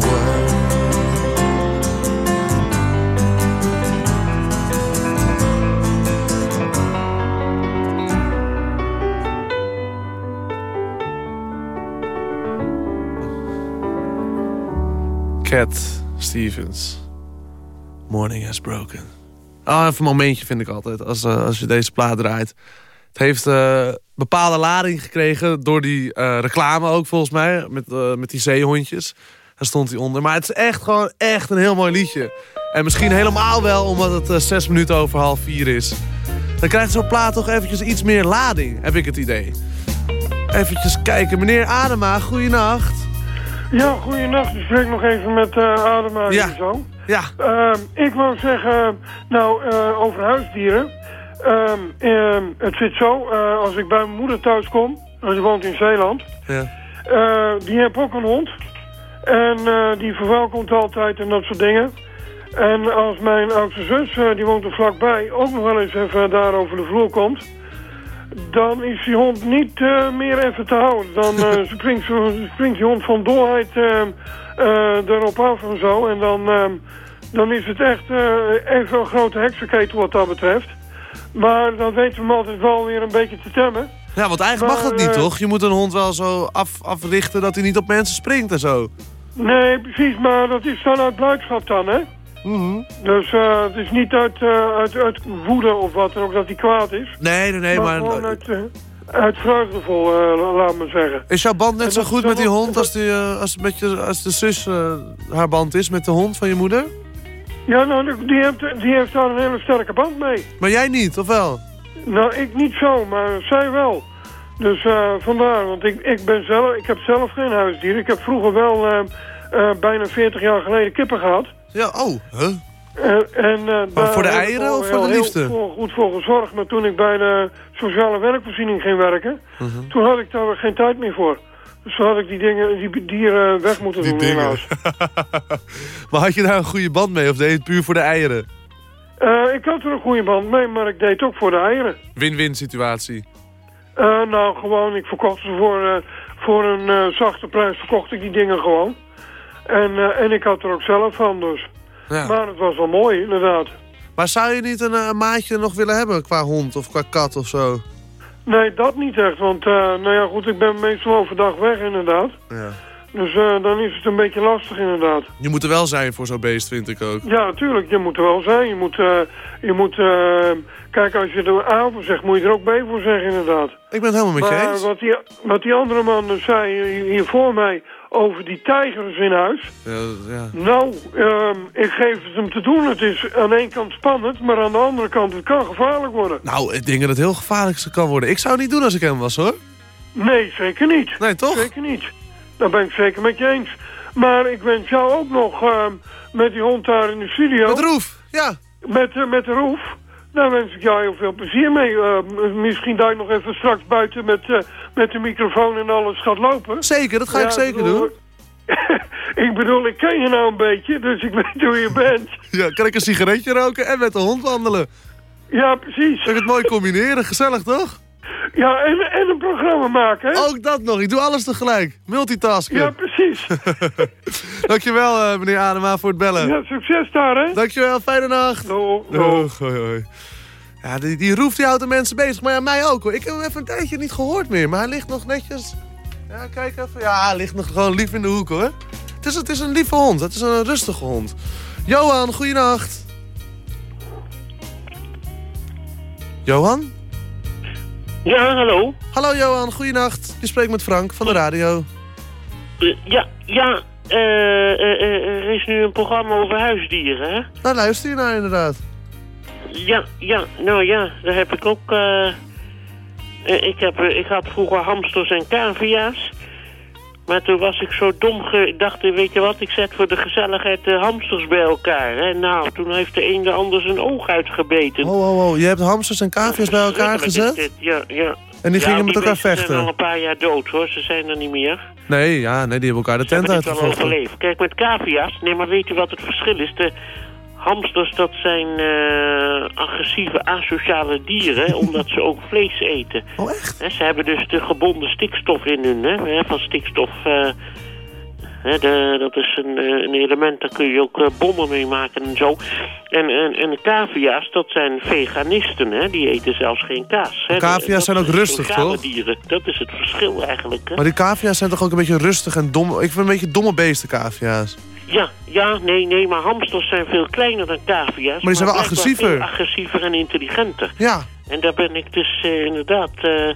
the. Cat Stevens. Morning has broken. Ah, even een momentje vind ik altijd. Als, eh, als je deze plaat draait. Het heeft eh, bepaalde lading gekregen door die eh, reclame ook volgens mij. Met, met die zeehondjes. Daar stond hij onder. Maar het is echt gewoon echt een heel mooi liedje. En misschien helemaal wel omdat het eh, zes minuten over half vier is. Dan krijgt zo'n plaat toch eventjes iets meer lading, heb ik het idee. Eventjes kijken. Meneer Adema, goeienacht. Ja, goeienacht. Ik spreek nog even met eh Adema Ja. en zo. Ja. Ehm, ik wou zeggen, nou, eh, over huisdieren. Ehm, ehm, het zit zo, als ik bij mijn moeder thuis kom, ze woont in Zeeland, Ja. die heeft ook een hond. En eh, die verwelkomt altijd en dat soort dingen. En als mijn oudste zus, eh, die woont er vlakbij, ook nog wel eens even daar over de vloer komt... dan is die hond niet eh, meer even te houden. Dan springt, springt die hond van dolheid eh, erop af en zo. En dan, eh, dan is het echt even een grote heksenketel wat dat betreft. Maar dan weten we hem altijd wel weer een beetje te temmen. Ja, want eigenlijk mag dat niet, toch? Je moet een hond wel zo af, africhten dat hij niet op mensen springt en zo. Nee, precies, maar dat is dan uit blijdschap dan, hè? Mhm. Dus eh, het is niet uit, eh, uit, uit woede of wat dan ook dat hij kwaad is. Nee, nee, nee, maar... uit, eh, uit vreugdevol, laat me zeggen. Is jouw band net zo goed met die hond als, die, als, met je, als de zus haar band is met de hond van je moeder? Ja, nou, die- die heeft, die heeft daar een hele sterke band mee. Maar jij niet, of wel? Nou, ik niet zo, maar zij wel. Dus eh, vandaar, want ik, ik, ben zelf, ik heb zelf geen huisdier. Ik heb vroeger wel eh, eh, bijna 40 jaar geleden kippen gehad. Ja, oh, huh? Eh, en, eh, daar voor de ik eieren of voor de heel liefde? voor- goed voor gezorgd. Maar toen ik bij de sociale werkvoorziening ging werken... Mhm. toen had ik daar geen tijd meer voor. Dus toen had ik die, dingen, die dieren weg moeten doen dingen. helaas. Maar had je daar een goede band mee of deed je het puur voor de eieren? Eh, ik had er een goede band mee, maar ik deed het ook voor de eieren. Win-win situatie. Eh, nou, gewoon, ik verkocht ze voor, eh, voor een eh, zachte prijs, verkocht ik die dingen gewoon. En, en ik had er ook zelf van, dus. Ja. Maar het was wel mooi, inderdaad. Maar zou je niet een, een maatje nog willen hebben qua hond of qua kat of zo? Nee, dat niet echt, want, nou ja, goed, ik ben meestal overdag weg, inderdaad. Ja. Dus eh, dan is het een beetje lastig, inderdaad. Je moet er wel zijn voor zo'n beest, vind ik ook. Ja, natuurlijk, je moet er wel zijn. Je moet, eh, je moet eh, kijk, als je er A voor zegt, moet je er ook B voor zeggen, inderdaad. Ik ben het helemaal met je Maar eens. wat die, wat die andere man dus zei hier voor mij over die tijgers in huis... Ja. Nou, ehm, ik geef het hem te doen. Het is aan één kant spannend, maar aan de andere kant, het kan gevaarlijk worden. Nou, ik denk dat het heel gevaarlijk kan worden. Ik zou het niet doen als ik hem was, hoor. Nee, zeker niet. Nee, toch? Zeker niet. Daar ben ik zeker met je eens. Maar ik wens jou ook nog ehm, met die hond daar in de studio... Met Roef, ja. Met, eh, met Roef. Daar wens ik jou heel veel plezier mee. Eh, m- misschien dat je nog even straks buiten met, eh, met de microfoon en alles gaat lopen. Zeker, dat ga ik zeker bedoel, doen. ik bedoel, ik ken je nou een beetje, dus ik weet hoe je bent. Ja, kan ik een sigaretje roken en met de hond wandelen? Ja, precies. Kan ik het mooi combineren? Gezellig, toch? Ja, en, en een programma maken, hè? Ook dat nog. Ik doe alles tegelijk. Multitasken. Ja, precies. Dankjewel, eh, meneer Adema, voor het bellen. Ja, succes daar, hè? Dankjewel, fijne nacht. Doeg. Doeg, hoi, hoi. Ja, die, die roeft die houdt de mensen bezig. Maar ja, mij ook hoor. Ik heb hem even een tijdje niet gehoord meer. Maar hij ligt nog netjes... Ja, kijk even. Ja, hij ligt nog gewoon lief in de hoek hoor. Het is, het is een lieve hond. Het is een rustige hond. Johan, goeienacht. Johan? Ja, hallo. Hallo Johan, goeienacht. Je spreekt met Frank van de radio. Eh, ja, ja. eh, eh, er is nu een programma over huisdieren, hè? Daar luister je naar inderdaad. Ja, ja. Nou ja, daar heb ik ook... ik, heb, ik had vroeger hamsters en cavia's. Maar toen was ik zo dom. Ge ik dacht, eh, weet je wat, ik zet voor de gezelligheid de hamsters bij elkaar. Hè? Nou, toen heeft de een de ander zijn oog uitgebeten. Oh, oh, oh. Je hebt hamsters en cavia's bij elkaar gezet? dit, Ja, ja. En die Ja, gingen met elkaar beesten zijn vechten? al een paar jaar dood, hoor. Ze zijn er niet meer. Nee, ja, nee, die hebben elkaar de tent hebben dit wel uitgevochten. overleefd. Kijk, met cavia's, nee, maar weet u wat het verschil is? De hamsters, dat zijn eh, agressieve, asociale dieren, omdat ze ook vlees eten. Oh, echt? ze hebben dus de gebonden stikstof in hun, hè, van stikstof... eh, De, dat is een, eh, een element, daar kun je ook eh, bommen mee maken en zo. En, en, en de cavia's, dat zijn veganisten, hè? die eten zelfs geen kaas. Hè? Cavia's zijn ook rustig, toch? dieren. Dat is het verschil eigenlijk. Hè? Maar die cavia's zijn toch ook een beetje rustig en dom? Ik vind een beetje domme beesten, cavia's. Ja, ja, nee, nee, maar hamsters zijn veel kleiner dan cavia's. Maar die zijn wel agressiever. agressiever en intelligenter. Ja. En daar ben ik dus eh, inderdaad eh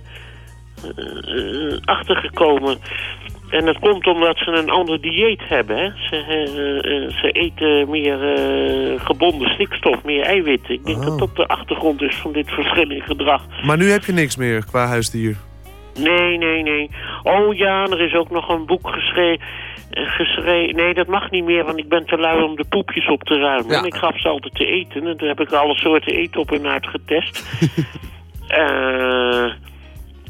eh, achter gekomen. En dat komt omdat ze een ander dieet hebben. Hè? Ze, eh, eh, ze eten meer eh, gebonden stikstof, meer eiwitten. Ik denk Oh. dat dat de achtergrond is van dit verschil in gedrag. Maar nu heb je niks meer qua huisdier. Nee, nee, nee. Oh ja, er is ook nog een boek geschreven. Geschreven. Nee, dat mag niet meer, want ik ben te lui om de poepjes op te ruimen. Ja. En ik gaf ze altijd te eten. En toen heb ik alle soorten eten op en uitgetest. Eh,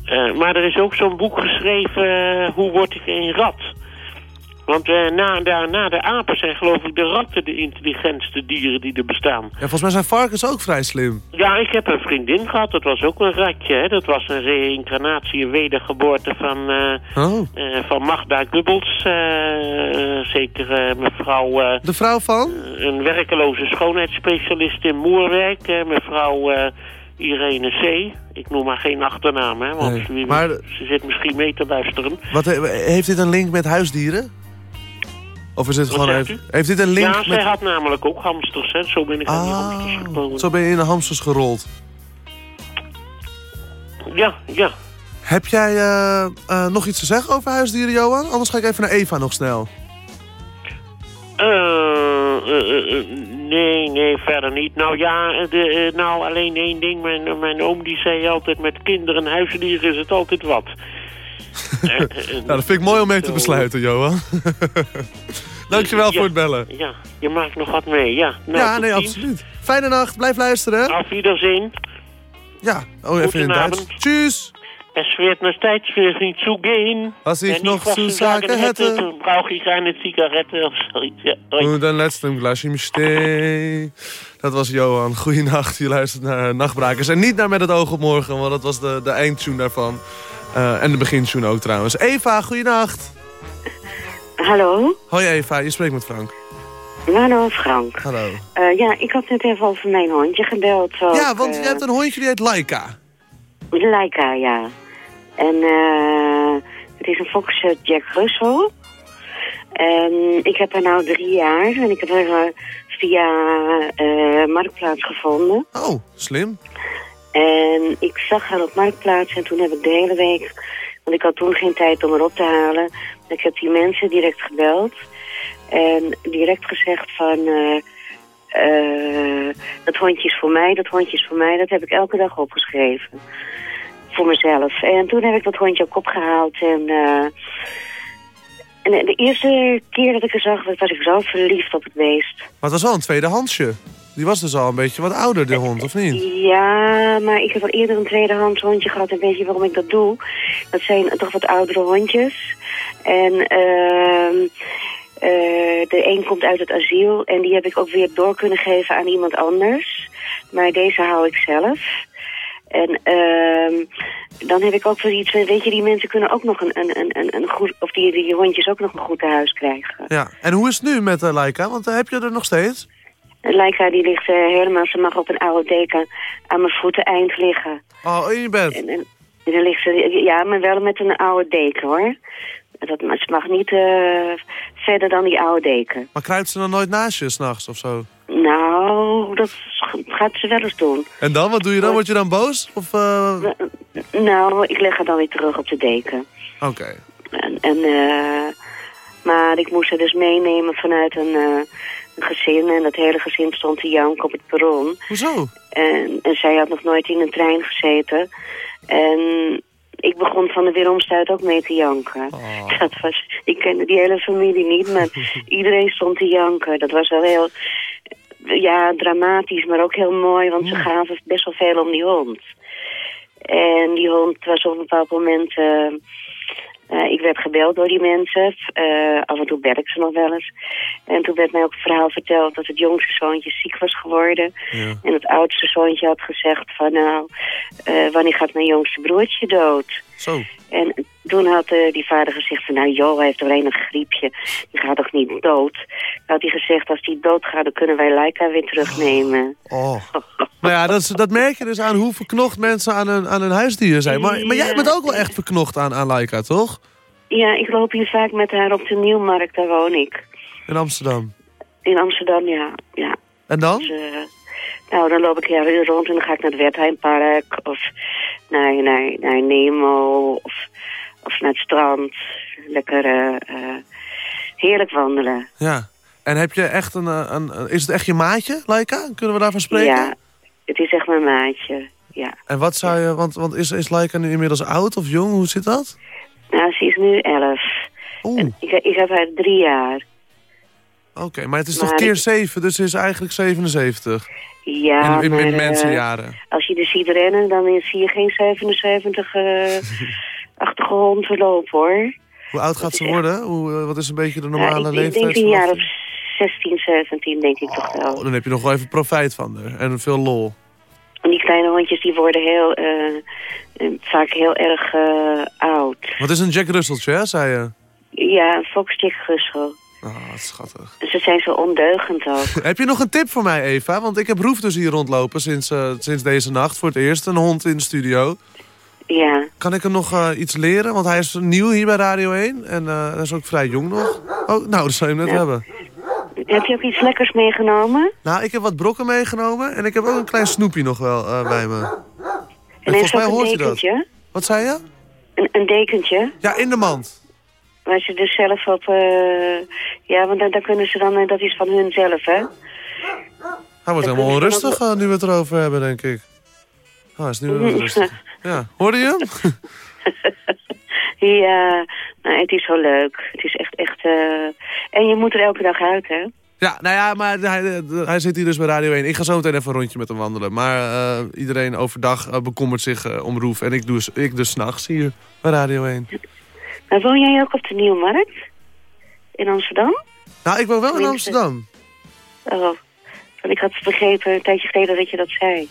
eh, maar er is ook zo'n boek geschreven, eh, Hoe word ik een rat? Want eh, na, de, na de apen zijn geloof ik de ratten de intelligentste dieren die er bestaan. Ja, volgens mij zijn varkens ook vrij slim. Ja, ik heb een vriendin gehad, dat was ook een ratje. Hè? Dat was een reïncarnatie, een wedergeboorte van, Oh. van Magda Gubbels. zeker mevrouw... De vrouw van? een werkeloze schoonheidsspecialist in Moerwerk. eh, mevrouw Irene C. Ik noem haar geen achternaam, hè, want Nee, wie- maar- ze zit misschien mee te luisteren. Wat, he- heeft dit een link met huisdieren? Of is dit Wat gewoon u? Heeft dit een link ja, zij met... had namelijk ook hamsters, hè. Zo ben ik aan die hamsters Ah, gekomen. zo ben je in de hamsters gerold. Ja, ja. Heb jij eh, eh, nog iets te zeggen over huisdieren, Johan? Anders ga ik even naar Eva nog snel. Eh, eh, eh, nee, nee, verder niet. Nou ja, de, eh, nou alleen één ding. Mijn, mijn oom die zei altijd met kinderen en huisdieren is het altijd wat. Eh, eh, Nou, dat vind ik mooi om mee te besluiten, Johan. Dankjewel Ja, voor het bellen. Ja, je maakt nog wat mee, ja. Nou, ja, nee, absoluut. Fijne nacht, blijf luisteren. Auf Wiedersehen. Ja, oh, even in het Duits. Goedenavond. Es wird noch Zeit für Sie zu gehen. Was ich Wenn noch was zu sagen hätte. dann brauche ich eine Zigarette of zoiets. Ja, hoi. Doe dan letzten glasje thee. Dat was Johan. Goeienacht. Je luistert naar Nachtbrakers. En niet naar Met het oog op morgen, want dat was de, de eindtune daarvan. Eh, en de begintune ook trouwens. Eva, goeienacht. Hallo? Hoi Eva, je spreekt met Frank. Hallo Frank. Hallo. Eh, ja, ik had net even over mijn hondje gebeld. ook, Ja, want eh, je hebt een hondje die heet Laika. Laika, ja. En eh het is een Fox eh, Jack Russell. En ik heb haar nou drie jaar en ik heb haar eh, via eh, Marktplaats gevonden. Oh, slim. En ik zag haar op Marktplaats en toen heb ik de hele week... Want ik had toen geen tijd om haar op te halen. Ik heb die mensen direct gebeld. En direct gezegd van... eh, eh, dat hondje is voor mij, dat hondje is voor mij. Dat heb ik elke dag opgeschreven. Voor mezelf. En toen heb ik dat hondje ook opgehaald. En, eh, en de eerste keer dat ik haar zag, was ik zo verliefd op het beest. Maar het was wel een tweedehandsje. Die was dus al een beetje wat ouder, de hond, of niet? Ja, maar ik heb al eerder een tweedehands hondje gehad. En weet je waarom ik dat doe? Dat zijn toch wat oudere hondjes. En ehm eh, de een komt uit het asiel. En die heb ik ook weer door kunnen geven aan iemand anders. Maar deze hou ik zelf. En ehm dan heb ik ook weer iets van, weet je, die mensen kunnen ook nog een, een, een, een, goed, of die, die hondjes ook nog een goed thuis krijgen. Ja. En hoe is het nu met uh, Laika? Want uh, heb je er nog steeds? Laika die ligt uh, helemaal, ze mag op een oude deken aan mijn voeten eind liggen. Oh, in je bed? En, en, en dan ligt ze, ja, maar wel met een oude deken hoor. Dat, ze mag niet verder dan die oude deken. Maar kruipt ze dan nooit naast je s'nachts of zo? Nou, dat gaat ze wel eens doen. En dan? Wat doe je dan? Word je dan boos? Of, uh... Nou, ik leg haar dan weer terug op de deken. Oké. Okay. En, en, uh, maar ik moest haar dus meenemen vanuit een, uh, een gezin. En dat hele gezin stond te janken op het perron. Hoezo? En, en zij had nog nooit in een trein gezeten. En ik begon van de weeromstuit ook mee te janken. Oh. Dat was, ik kende die hele familie niet, maar iedereen stond te janken. Dat was wel heel ja, dramatisch, maar ook heel mooi, want ze gaven best wel veel om die hond. En die hond was op een bepaald moment... Uh, uh, ik werd gebeld door die mensen. Uh, af en toe bel ik ze nog wel eens. En toen werd mij ook het verhaal verteld dat het jongste zoontje ziek was geworden. Ja. En het oudste zoontje had gezegd van nou, uh, wanneer gaat mijn jongste broertje dood? Zo. En toen had eh, die vader gezegd van, nou joh, hij heeft alleen een griepje. Die gaat toch niet dood? Toen had hij gezegd, als die doodgaat, dan kunnen wij Laika weer terugnemen. Oh. Maar ja, dat, is- dat merk je dus aan hoe verknocht mensen aan hun, aan hun huisdieren zijn. Maar, maar jij bent ook wel echt verknocht aan, aan Laika, toch? Ja, ik loop hier vaak met haar op de Nieuwmarkt, daar woon ik. In Amsterdam. In Amsterdam, ja. ja. En dan? Dus, eh, nou, dan loop ik hier rond en dan ga ik naar het Wertheimpark of naar, naar, naar Nemo of, of naar het strand. Lekker eh, eh, heerlijk wandelen. Ja. En heb je echt een, eh, een, Is het echt je maatje, Laika? Kunnen we daarvan spreken? Ja, het is echt mijn maatje. Ja. En wat zou je... Want, want is, is Laika nu inmiddels oud of jong? Hoe zit dat? Nou, ze is nu elf. Oeh. Ik, ik heb haar drie jaar. Oké, maar het is Maar toch keer ik- 7, dus ze is eigenlijk 77. Ja, in, in, maar, in mensenjaren. Als je er ziet rennen, dan zie je geen 77-achtige hond lopen, hoor. Hoe oud gaat ze worden? Hoe, eh, wat is een beetje de Ja, normale ik, ik leeftijd? denk een jaar of 16, 17, denk ik toch wel. Oh, dan heb je nog wel even profijt van haar. En veel lol. En die kleine hondjes die worden heel, eh, eh, vaak heel erg eh, oud. Wat is een Jack Russeltje, hè, zei je? Ja, een foxdickgussel. Oh, wat schattig. Ze zijn zo ondeugend ook. Heb je nog een tip voor mij, Eva? Want ik heb Roef dus hier rondlopen sinds, eh, sinds deze nacht. Voor het eerst een hond in de studio. Ja. Kan ik hem nog eh, iets leren? Want hij is nieuw hier bij Radio 1. En eh, hij is ook vrij jong nog. Oh, nou, dat zou je hem net Ja. hebben. Heb je ook iets lekkers meegenomen? Nou, ik heb wat brokken meegenomen. En ik heb ook een klein snoepje nog wel eh, bij me. En En volgens mij hoort een je dat. dekentje. Wat zei je? Een, een dekentje. Ja, in de mand. Waar ze dus zelf op... ja, want dan, dan kunnen ze dan... dat is van hun zelf, hè? Hij wordt helemaal onrustig nu we het erover hebben, denk ik. Hij is nu wel rustig. Ja, hoorde je hem? Ja, nou, het is zo leuk. Het is echt, echt... eh, En je moet er elke dag uit, hè? Ja, nou ja, maar hij, hij zit hier dus bij Radio 1. Ik ga zo meteen even een rondje met hem wandelen. Maar eh, iedereen overdag eh, bekommert zich om Roef. En ik, doe, ik dus s'nachts hier bij Radio 1. Maar woon jij ook op de Nieuwmarkt? In Amsterdam? Nou, ik woon wel in. Amsterdam. Oh, want ik had begrepen een tijdje geleden dat je dat zei.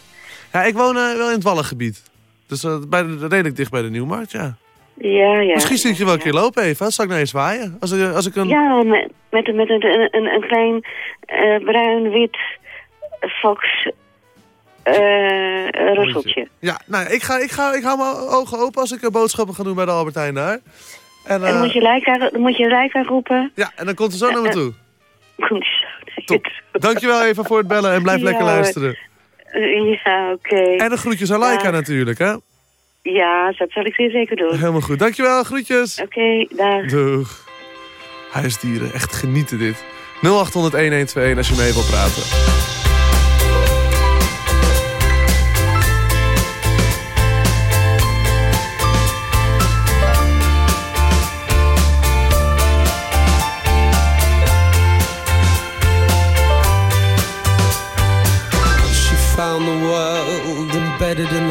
Ja, ik woon wel in het Wallengebied. Dus eh, bij de, redelijk dicht bij de Nieuwmarkt, ja. Ja, ja. Misschien zie ik je wel een keer lopen, Eva. Zal ik naar je zwaaien? Als, ik- als ik een... Ja, met, met, met een, een, een, klein eh, bruin-wit fox eh russeltje. Ja, nou, ik, ga, ik, ga, ik hou mijn ogen open als ik eh, boodschappen ga doen bij de Albertijn daar. En, eh, moet je Lijka, dan moet je Lijka roepen. Ja, en dan komt ze zo naar me toe. Komt zo. Top. Dankjewel Eva voor het bellen en blijf Ja, lekker luisteren. Ja, oké. En de groetjes aan Laika natuurlijk, hè? Ja, dat zal ik zeer zeker doen. Oké, Helemaal goed. Dankjewel, groetjes. dag. Doeg. Huisdieren, echt genieten dit. 0800-1121 als je mee wil praten.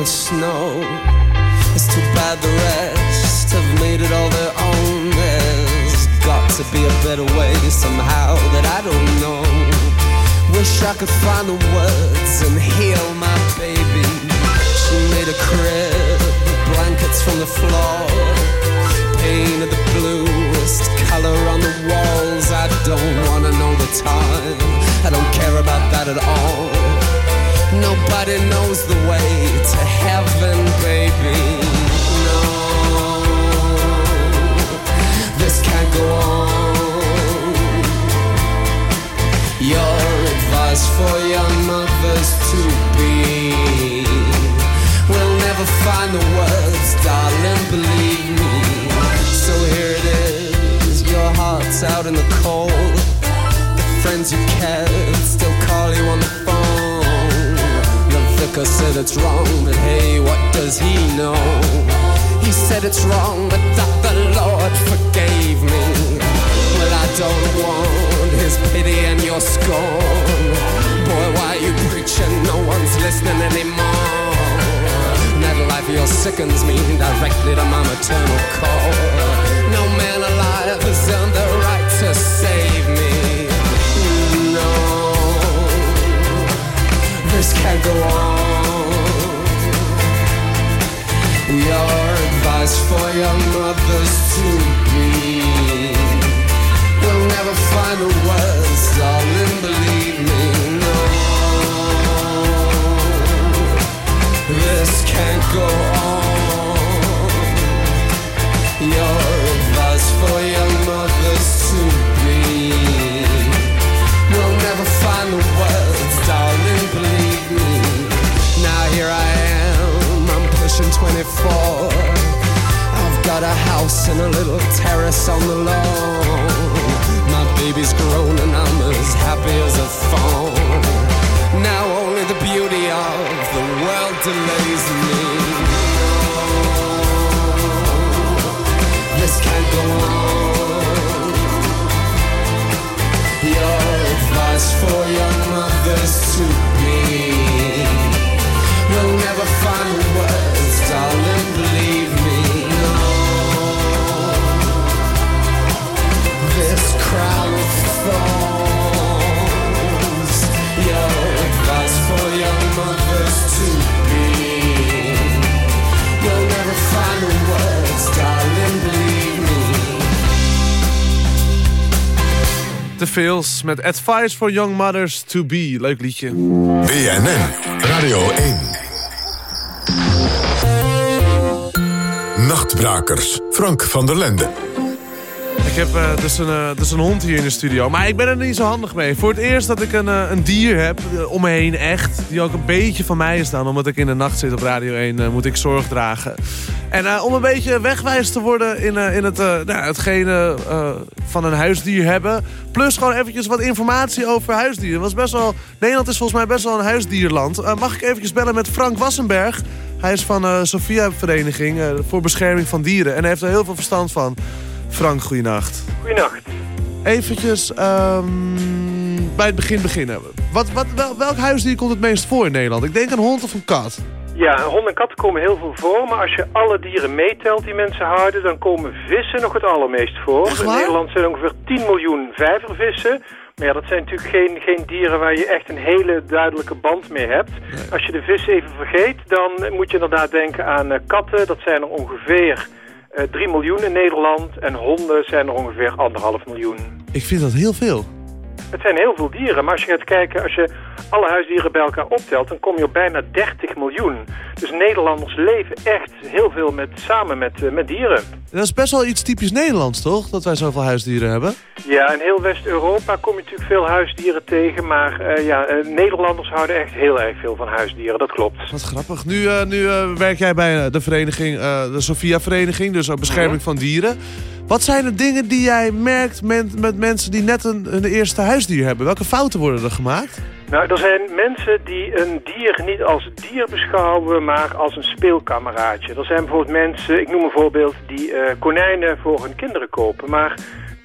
In snow. It's too bad the rest have made it all their own. There's got to be a better way somehow that I don't know. Wish I could find the words and heal my baby. She made a crib, blankets from the floor, painted the bluest color on the walls. I don't wanna know the time. I don't care about that at all. Nobody knows the way to heaven, baby. No, this can't go on. Your advice for young mothers to be will never find the words, darling, believe me. So here it is, your heart's out in the cold. The friends you cared still call you on the. Vicar said it's wrong, but hey, what does he know? He said it's wrong, but that the Lord forgave me. Well, I don't want his pity and your scorn. Boy, why you preaching? No one's listening anymore. That life yours sickens me directly to my maternal core. No man alive has earned to be. We'll never find the words, darling, believe me, no. This can't go on. Your advice for young mothers to be. We'll never find the words, darling, believe me. Now here I am, I'm pushing 24. Got a house and a little terrace on the lawn. My baby's grown and I'm as happy as a fawn. Now only the beauty of the world delays me. This can't go on. Your advice for young mothers to be. We'll never find the words, darling, believe The met Advice for Young Mothers to Be. Leuk liedje. BNN Radio 1. Nachtbrakers. Frank van der Lende. Ik heb eh, dus, een, eh, dus een hond hier in de studio. Maar ik ben er niet zo handig mee. Voor het eerst dat ik een, eh, een dier heb, om me heen echt. Die ook een beetje van mij is dan. Omdat ik in de nacht zit op Radio 1, eh, moet ik zorg dragen. En om een beetje wegwijs te worden in, in het, nou, hetgene van een huisdier hebben. Plus gewoon eventjes wat informatie over huisdieren. Was best wel, Nederland is volgens mij best wel een huisdierland. Mag ik eventjes bellen met Frank Wassenberg? Hij is van eh Sophia Vereniging voor bescherming van dieren. En hij heeft er heel veel verstand van. Frank, goeienacht. Goeienacht. Eventjes ehm, bij het begin beginnen. Wat, wat, wel- welk huisdier komt het meest voor in Nederland? Ik denk een hond of een kat. Ja, honden en katten komen heel veel voor, maar als je alle dieren meetelt die mensen houden, dan komen vissen nog het allermeest voor. In Nederland zijn er ongeveer 10 miljoen vijvervissen. Maar ja, dat zijn natuurlijk geen, geen dieren waar je echt een hele duidelijke band mee hebt. Als je de vis even vergeet, dan moet je inderdaad denken aan eh, katten. Dat zijn er ongeveer 3 miljoen in Nederland. En honden zijn er ongeveer anderhalf miljoen. Ik vind dat heel veel. Het zijn heel veel dieren, maar als je gaat kijken, als je alle huisdieren bij elkaar optelt, dan kom je op bijna 30 miljoen. Dus Nederlanders leven echt heel veel met, samen met, eh, met dieren. Dat is best wel iets typisch Nederlands, toch? Dat wij zoveel huisdieren hebben. Ja, in heel West-Europa kom je natuurlijk veel huisdieren tegen, maar eh, ja, eh, Nederlanders houden echt heel erg veel van huisdieren, dat klopt. Wat grappig. Nu, nu werk jij bij de vereniging, de Sophia Vereniging, dus bescherming van dieren. Wat zijn de dingen die jij merkt met, met mensen die net een, een eerste huisdier hebben? Welke fouten worden er gemaakt? Nou, er zijn mensen die een dier niet als dier beschouwen, maar als een speelkameraadje. Er zijn bijvoorbeeld mensen, ik noem een voorbeeld, die eh, konijnen voor hun kinderen kopen. Maar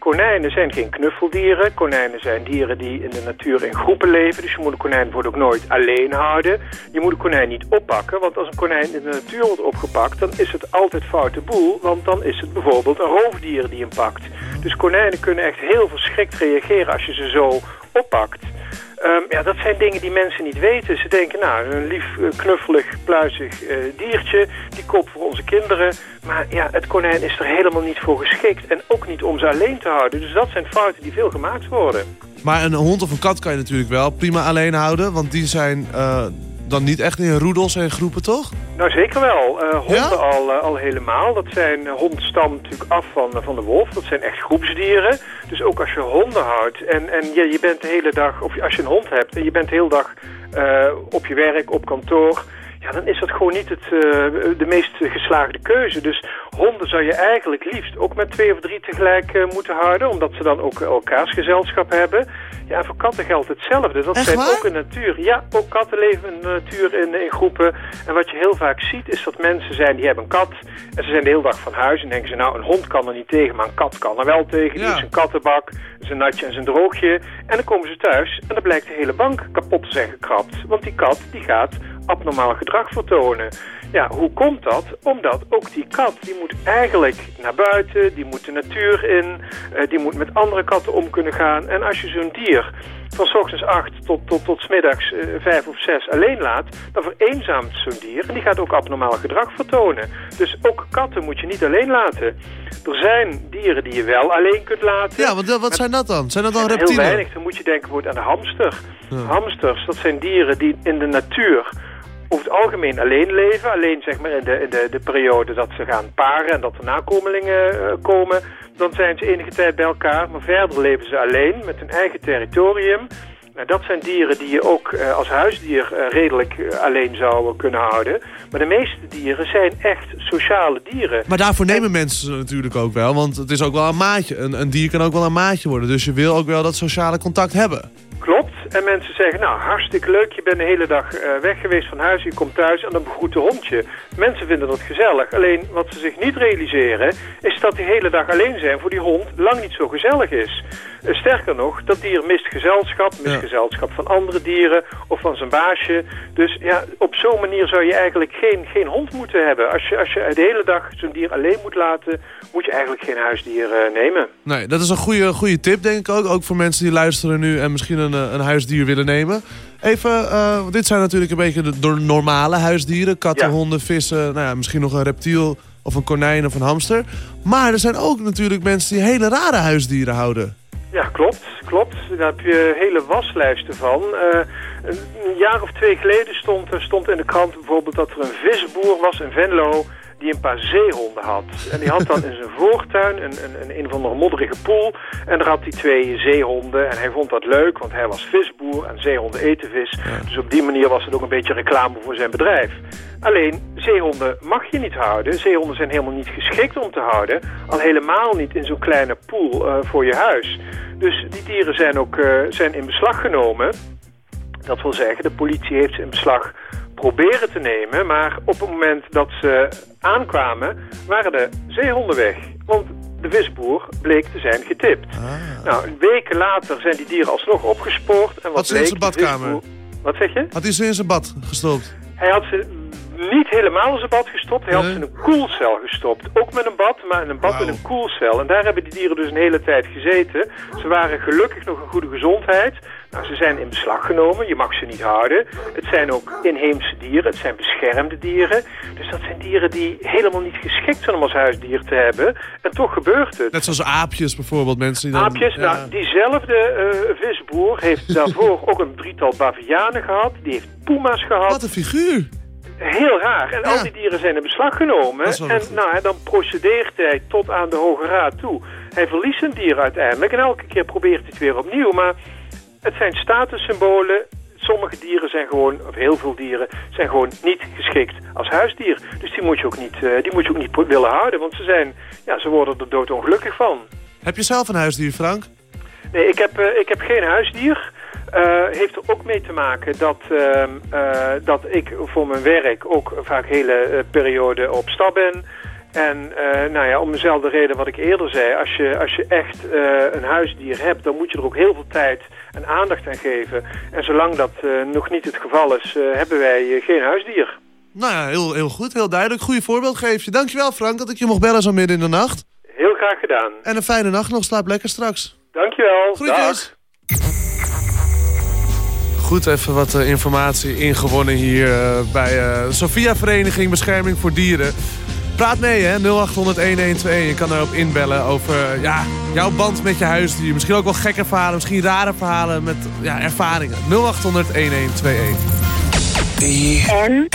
konijnen zijn geen knuffeldieren. Konijnen zijn dieren die in de natuur in groepen leven. Dus je moet een konijn ook nooit alleen houden. Je moet een konijn niet oppakken, want als een konijn in de natuur wordt opgepakt... dan is het altijd foute boel, want dan is het bijvoorbeeld een roofdier die hem pakt. Dus konijnen kunnen echt heel verschrikt reageren als je ze zo oppakt. Ehm, ja, dat zijn dingen die mensen niet weten. Ze denken, nou, een lief, eh, knuffelig, pluizig eh, diertje, die koop voor onze kinderen. Maar ja, het konijn is er helemaal niet voor geschikt en ook niet om ze alleen te houden. Dus dat zijn fouten die veel gemaakt worden. Maar een hond of een kat kan je natuurlijk wel prima alleen houden. Want die zijn eh, dan niet echt in roedels en groepen, toch? Nou, zeker wel. Eh, honden al, eh, al helemaal. Dat zijn, uh, hond stamt natuurlijk af van, van de wolf. Dat zijn echt groepsdieren. Dus ook als je honden houdt en, en je, je bent de hele dag, of als je een hond hebt en je bent de hele dag eh, op je werk, op kantoor... Ja, dan is dat gewoon niet het, eh, de meest geslaagde keuze. Dus honden zou je eigenlijk liefst ook met twee of drie tegelijk eh, moeten houden. Omdat ze dan ook elkaars gezelschap hebben. Ja, en voor katten geldt hetzelfde. Dat Echt zijn waar? ook in natuur. Ja, ook katten leven in de natuur in, in groepen. En wat je heel vaak ziet is dat mensen zijn, die hebben een kat. En ze zijn de hele dag van huis. En denken ze, nou, een hond kan er niet tegen, maar een kat kan er wel tegen. Die Ja. is een kattenbak, zijn natje en zijn droogje. En dan komen ze thuis en dan blijkt de hele bank kapot te zijn gekrapt. Want die kat, die gaat abnormaal gedrag vertonen. Ja, hoe komt dat? Omdat ook die kat, die moet eigenlijk naar buiten, die moet de natuur in, eh, die moet met andere katten om kunnen gaan. En als je zo'n dier van s ochtends acht tot, tot, tot 's middags eh, vijf of zes alleen laat, dan vereenzaamt zo'n dier en die gaat ook abnormaal gedrag vertonen. Dus ook katten moet je niet alleen laten. Er zijn dieren die je wel alleen kunt laten. Ja, want wat zijn dat dan? Zijn dat dan Heel reptielen? weinig. Dan moet je denken bijvoorbeeld aan de hamster. Hamsters, dat zijn dieren die in de natuur over het algemeen alleen leven. Alleen zeg maar in de, in de, de periode dat ze gaan paren en dat er nakomelingen eh, komen. Dan zijn ze enige tijd bij elkaar. Maar verder leven ze alleen met hun eigen territorium. Nou, dat zijn dieren die je ook eh, als huisdier eh, redelijk alleen zou kunnen houden. Maar de meeste dieren zijn echt sociale dieren. Maar daarvoor nemen mensen ze natuurlijk ook wel. Want het is ook wel een maatje. Een, een dier kan ook wel een maatje worden. Dus je wil ook wel dat sociale contact hebben. Klopt. En mensen zeggen, nou, hartstikke leuk. Je bent de hele dag eh, weg geweest van huis. Je komt thuis en dan begroet de hondje. Mensen vinden dat gezellig. Alleen wat ze zich niet realiseren... is dat die hele dag alleen zijn voor die hond lang niet zo gezellig is. Eh, sterker nog, dat dier mist gezelschap. Mist gezelschap van andere dieren of van zijn baasje. Dus ja, op zo'n manier zou je eigenlijk geen, geen hond moeten hebben. Als je, als je de hele dag zo'n dier alleen moet laten... moet je eigenlijk geen huisdier eh, nemen. Nee, dat is een goede, goede tip denk ik ook. Ook voor mensen die luisteren nu en misschien een, een huisdier willen nemen. Even, eh, dit zijn natuurlijk een beetje de, de normale huisdieren. Katten, honden, vissen, nou ja, misschien nog een reptiel of een konijn of een hamster. Maar er zijn ook natuurlijk mensen die hele rare huisdieren houden. Ja, klopt. klopt. Daar heb je hele waslijsten van. Eh, een jaar of twee geleden stond, er stond in de krant bijvoorbeeld dat er een visboer was in Venlo die een paar zeehonden had. En die had dan in zijn voortuin een, een, een, een of andere modderige poel. En daar had hij twee zeehonden. En hij vond dat leuk, want hij was visboer en zeehonden eten vis. Dus op die manier was het ook een beetje reclame voor zijn bedrijf. Alleen, zeehonden mag je niet houden. Zeehonden zijn helemaal niet geschikt om te houden. Al helemaal niet in zo'n kleine poel eh, voor je huis. Dus die dieren zijn ook eh, zijn in beslag genomen. Dat wil zeggen, de politie heeft ze in beslag proberen te nemen. Maar op het moment dat ze aankwamen, waren de zeehonden weg. Want de visboer bleek te zijn getipt. Nou, weken later zijn die dieren alsnog opgespoord. En wat Had ze in zijn badkamer? visboer- Wat zeg je? Had hij ze in zijn bad gestopt? Hij had ze niet helemaal in zijn bad gestopt. Hij had ze in een koelcel gestopt. Ook met een bad, maar in een bad met een koelcel. En daar hebben die dieren dus een hele tijd gezeten. Ze waren gelukkig nog in goede gezondheid. Nou, ze zijn in beslag genomen. Je mag ze niet houden. Het zijn ook inheemse dieren. Het zijn beschermde dieren. Dus dat zijn dieren die helemaal niet geschikt zijn om als huisdier te hebben. En toch gebeurt het. Net zoals aapjes bijvoorbeeld. Mensen die dan, Aapjes, ja. nou, diezelfde eh, visboer heeft daarvoor ook een drietal bavianen gehad. Die heeft puma's gehad. Wat een figuur. Heel raar. En al die dieren zijn in beslag genomen. En goed. nou, dan procedeert hij tot aan de Hoge Raad toe. Hij verliest een dier uiteindelijk. En elke keer probeert hij het weer opnieuw. Maar het zijn statussymbolen. Sommige dieren zijn gewoon, of heel veel dieren, zijn gewoon niet geschikt als huisdier. Dus die moet je ook niet, eh, die moet je ook niet willen houden. Want ze, zijn, ja, ze worden er doodongelukkig van. Heb je zelf een huisdier, Frank? Nee, ik heb, eh, ik heb geen huisdier. Eh, heeft er ook mee te maken dat, ehm, eh, dat ik voor mijn werk ook vaak hele periode op stap ben. En nou ja, om dezelfde reden wat ik eerder zei, als je, als je echt een huisdier hebt, dan moet je er ook heel veel tijd en aandacht aan geven. En zolang dat eh, nog niet het geval is, eh, hebben wij eh, geen huisdier. Nou ja, heel, heel goed, heel duidelijk. Goeie voorbeeld geef je. Dankjewel Frank dat ik je mocht bellen zo midden in de nacht. Heel graag gedaan. En een fijne nacht nog. Slaap lekker straks. Dankjewel. Groetjes. Goed, even wat informatie ingewonnen hier bij eh Sophia Vereniging Bescherming voor Dieren. Praat mee, hè? 0800-1121. Je kan daarop inbellen over ja, jouw band met je huisdier. Misschien ook wel gekke verhalen, misschien rare verhalen met ja, ervaringen. 0800-1121. En?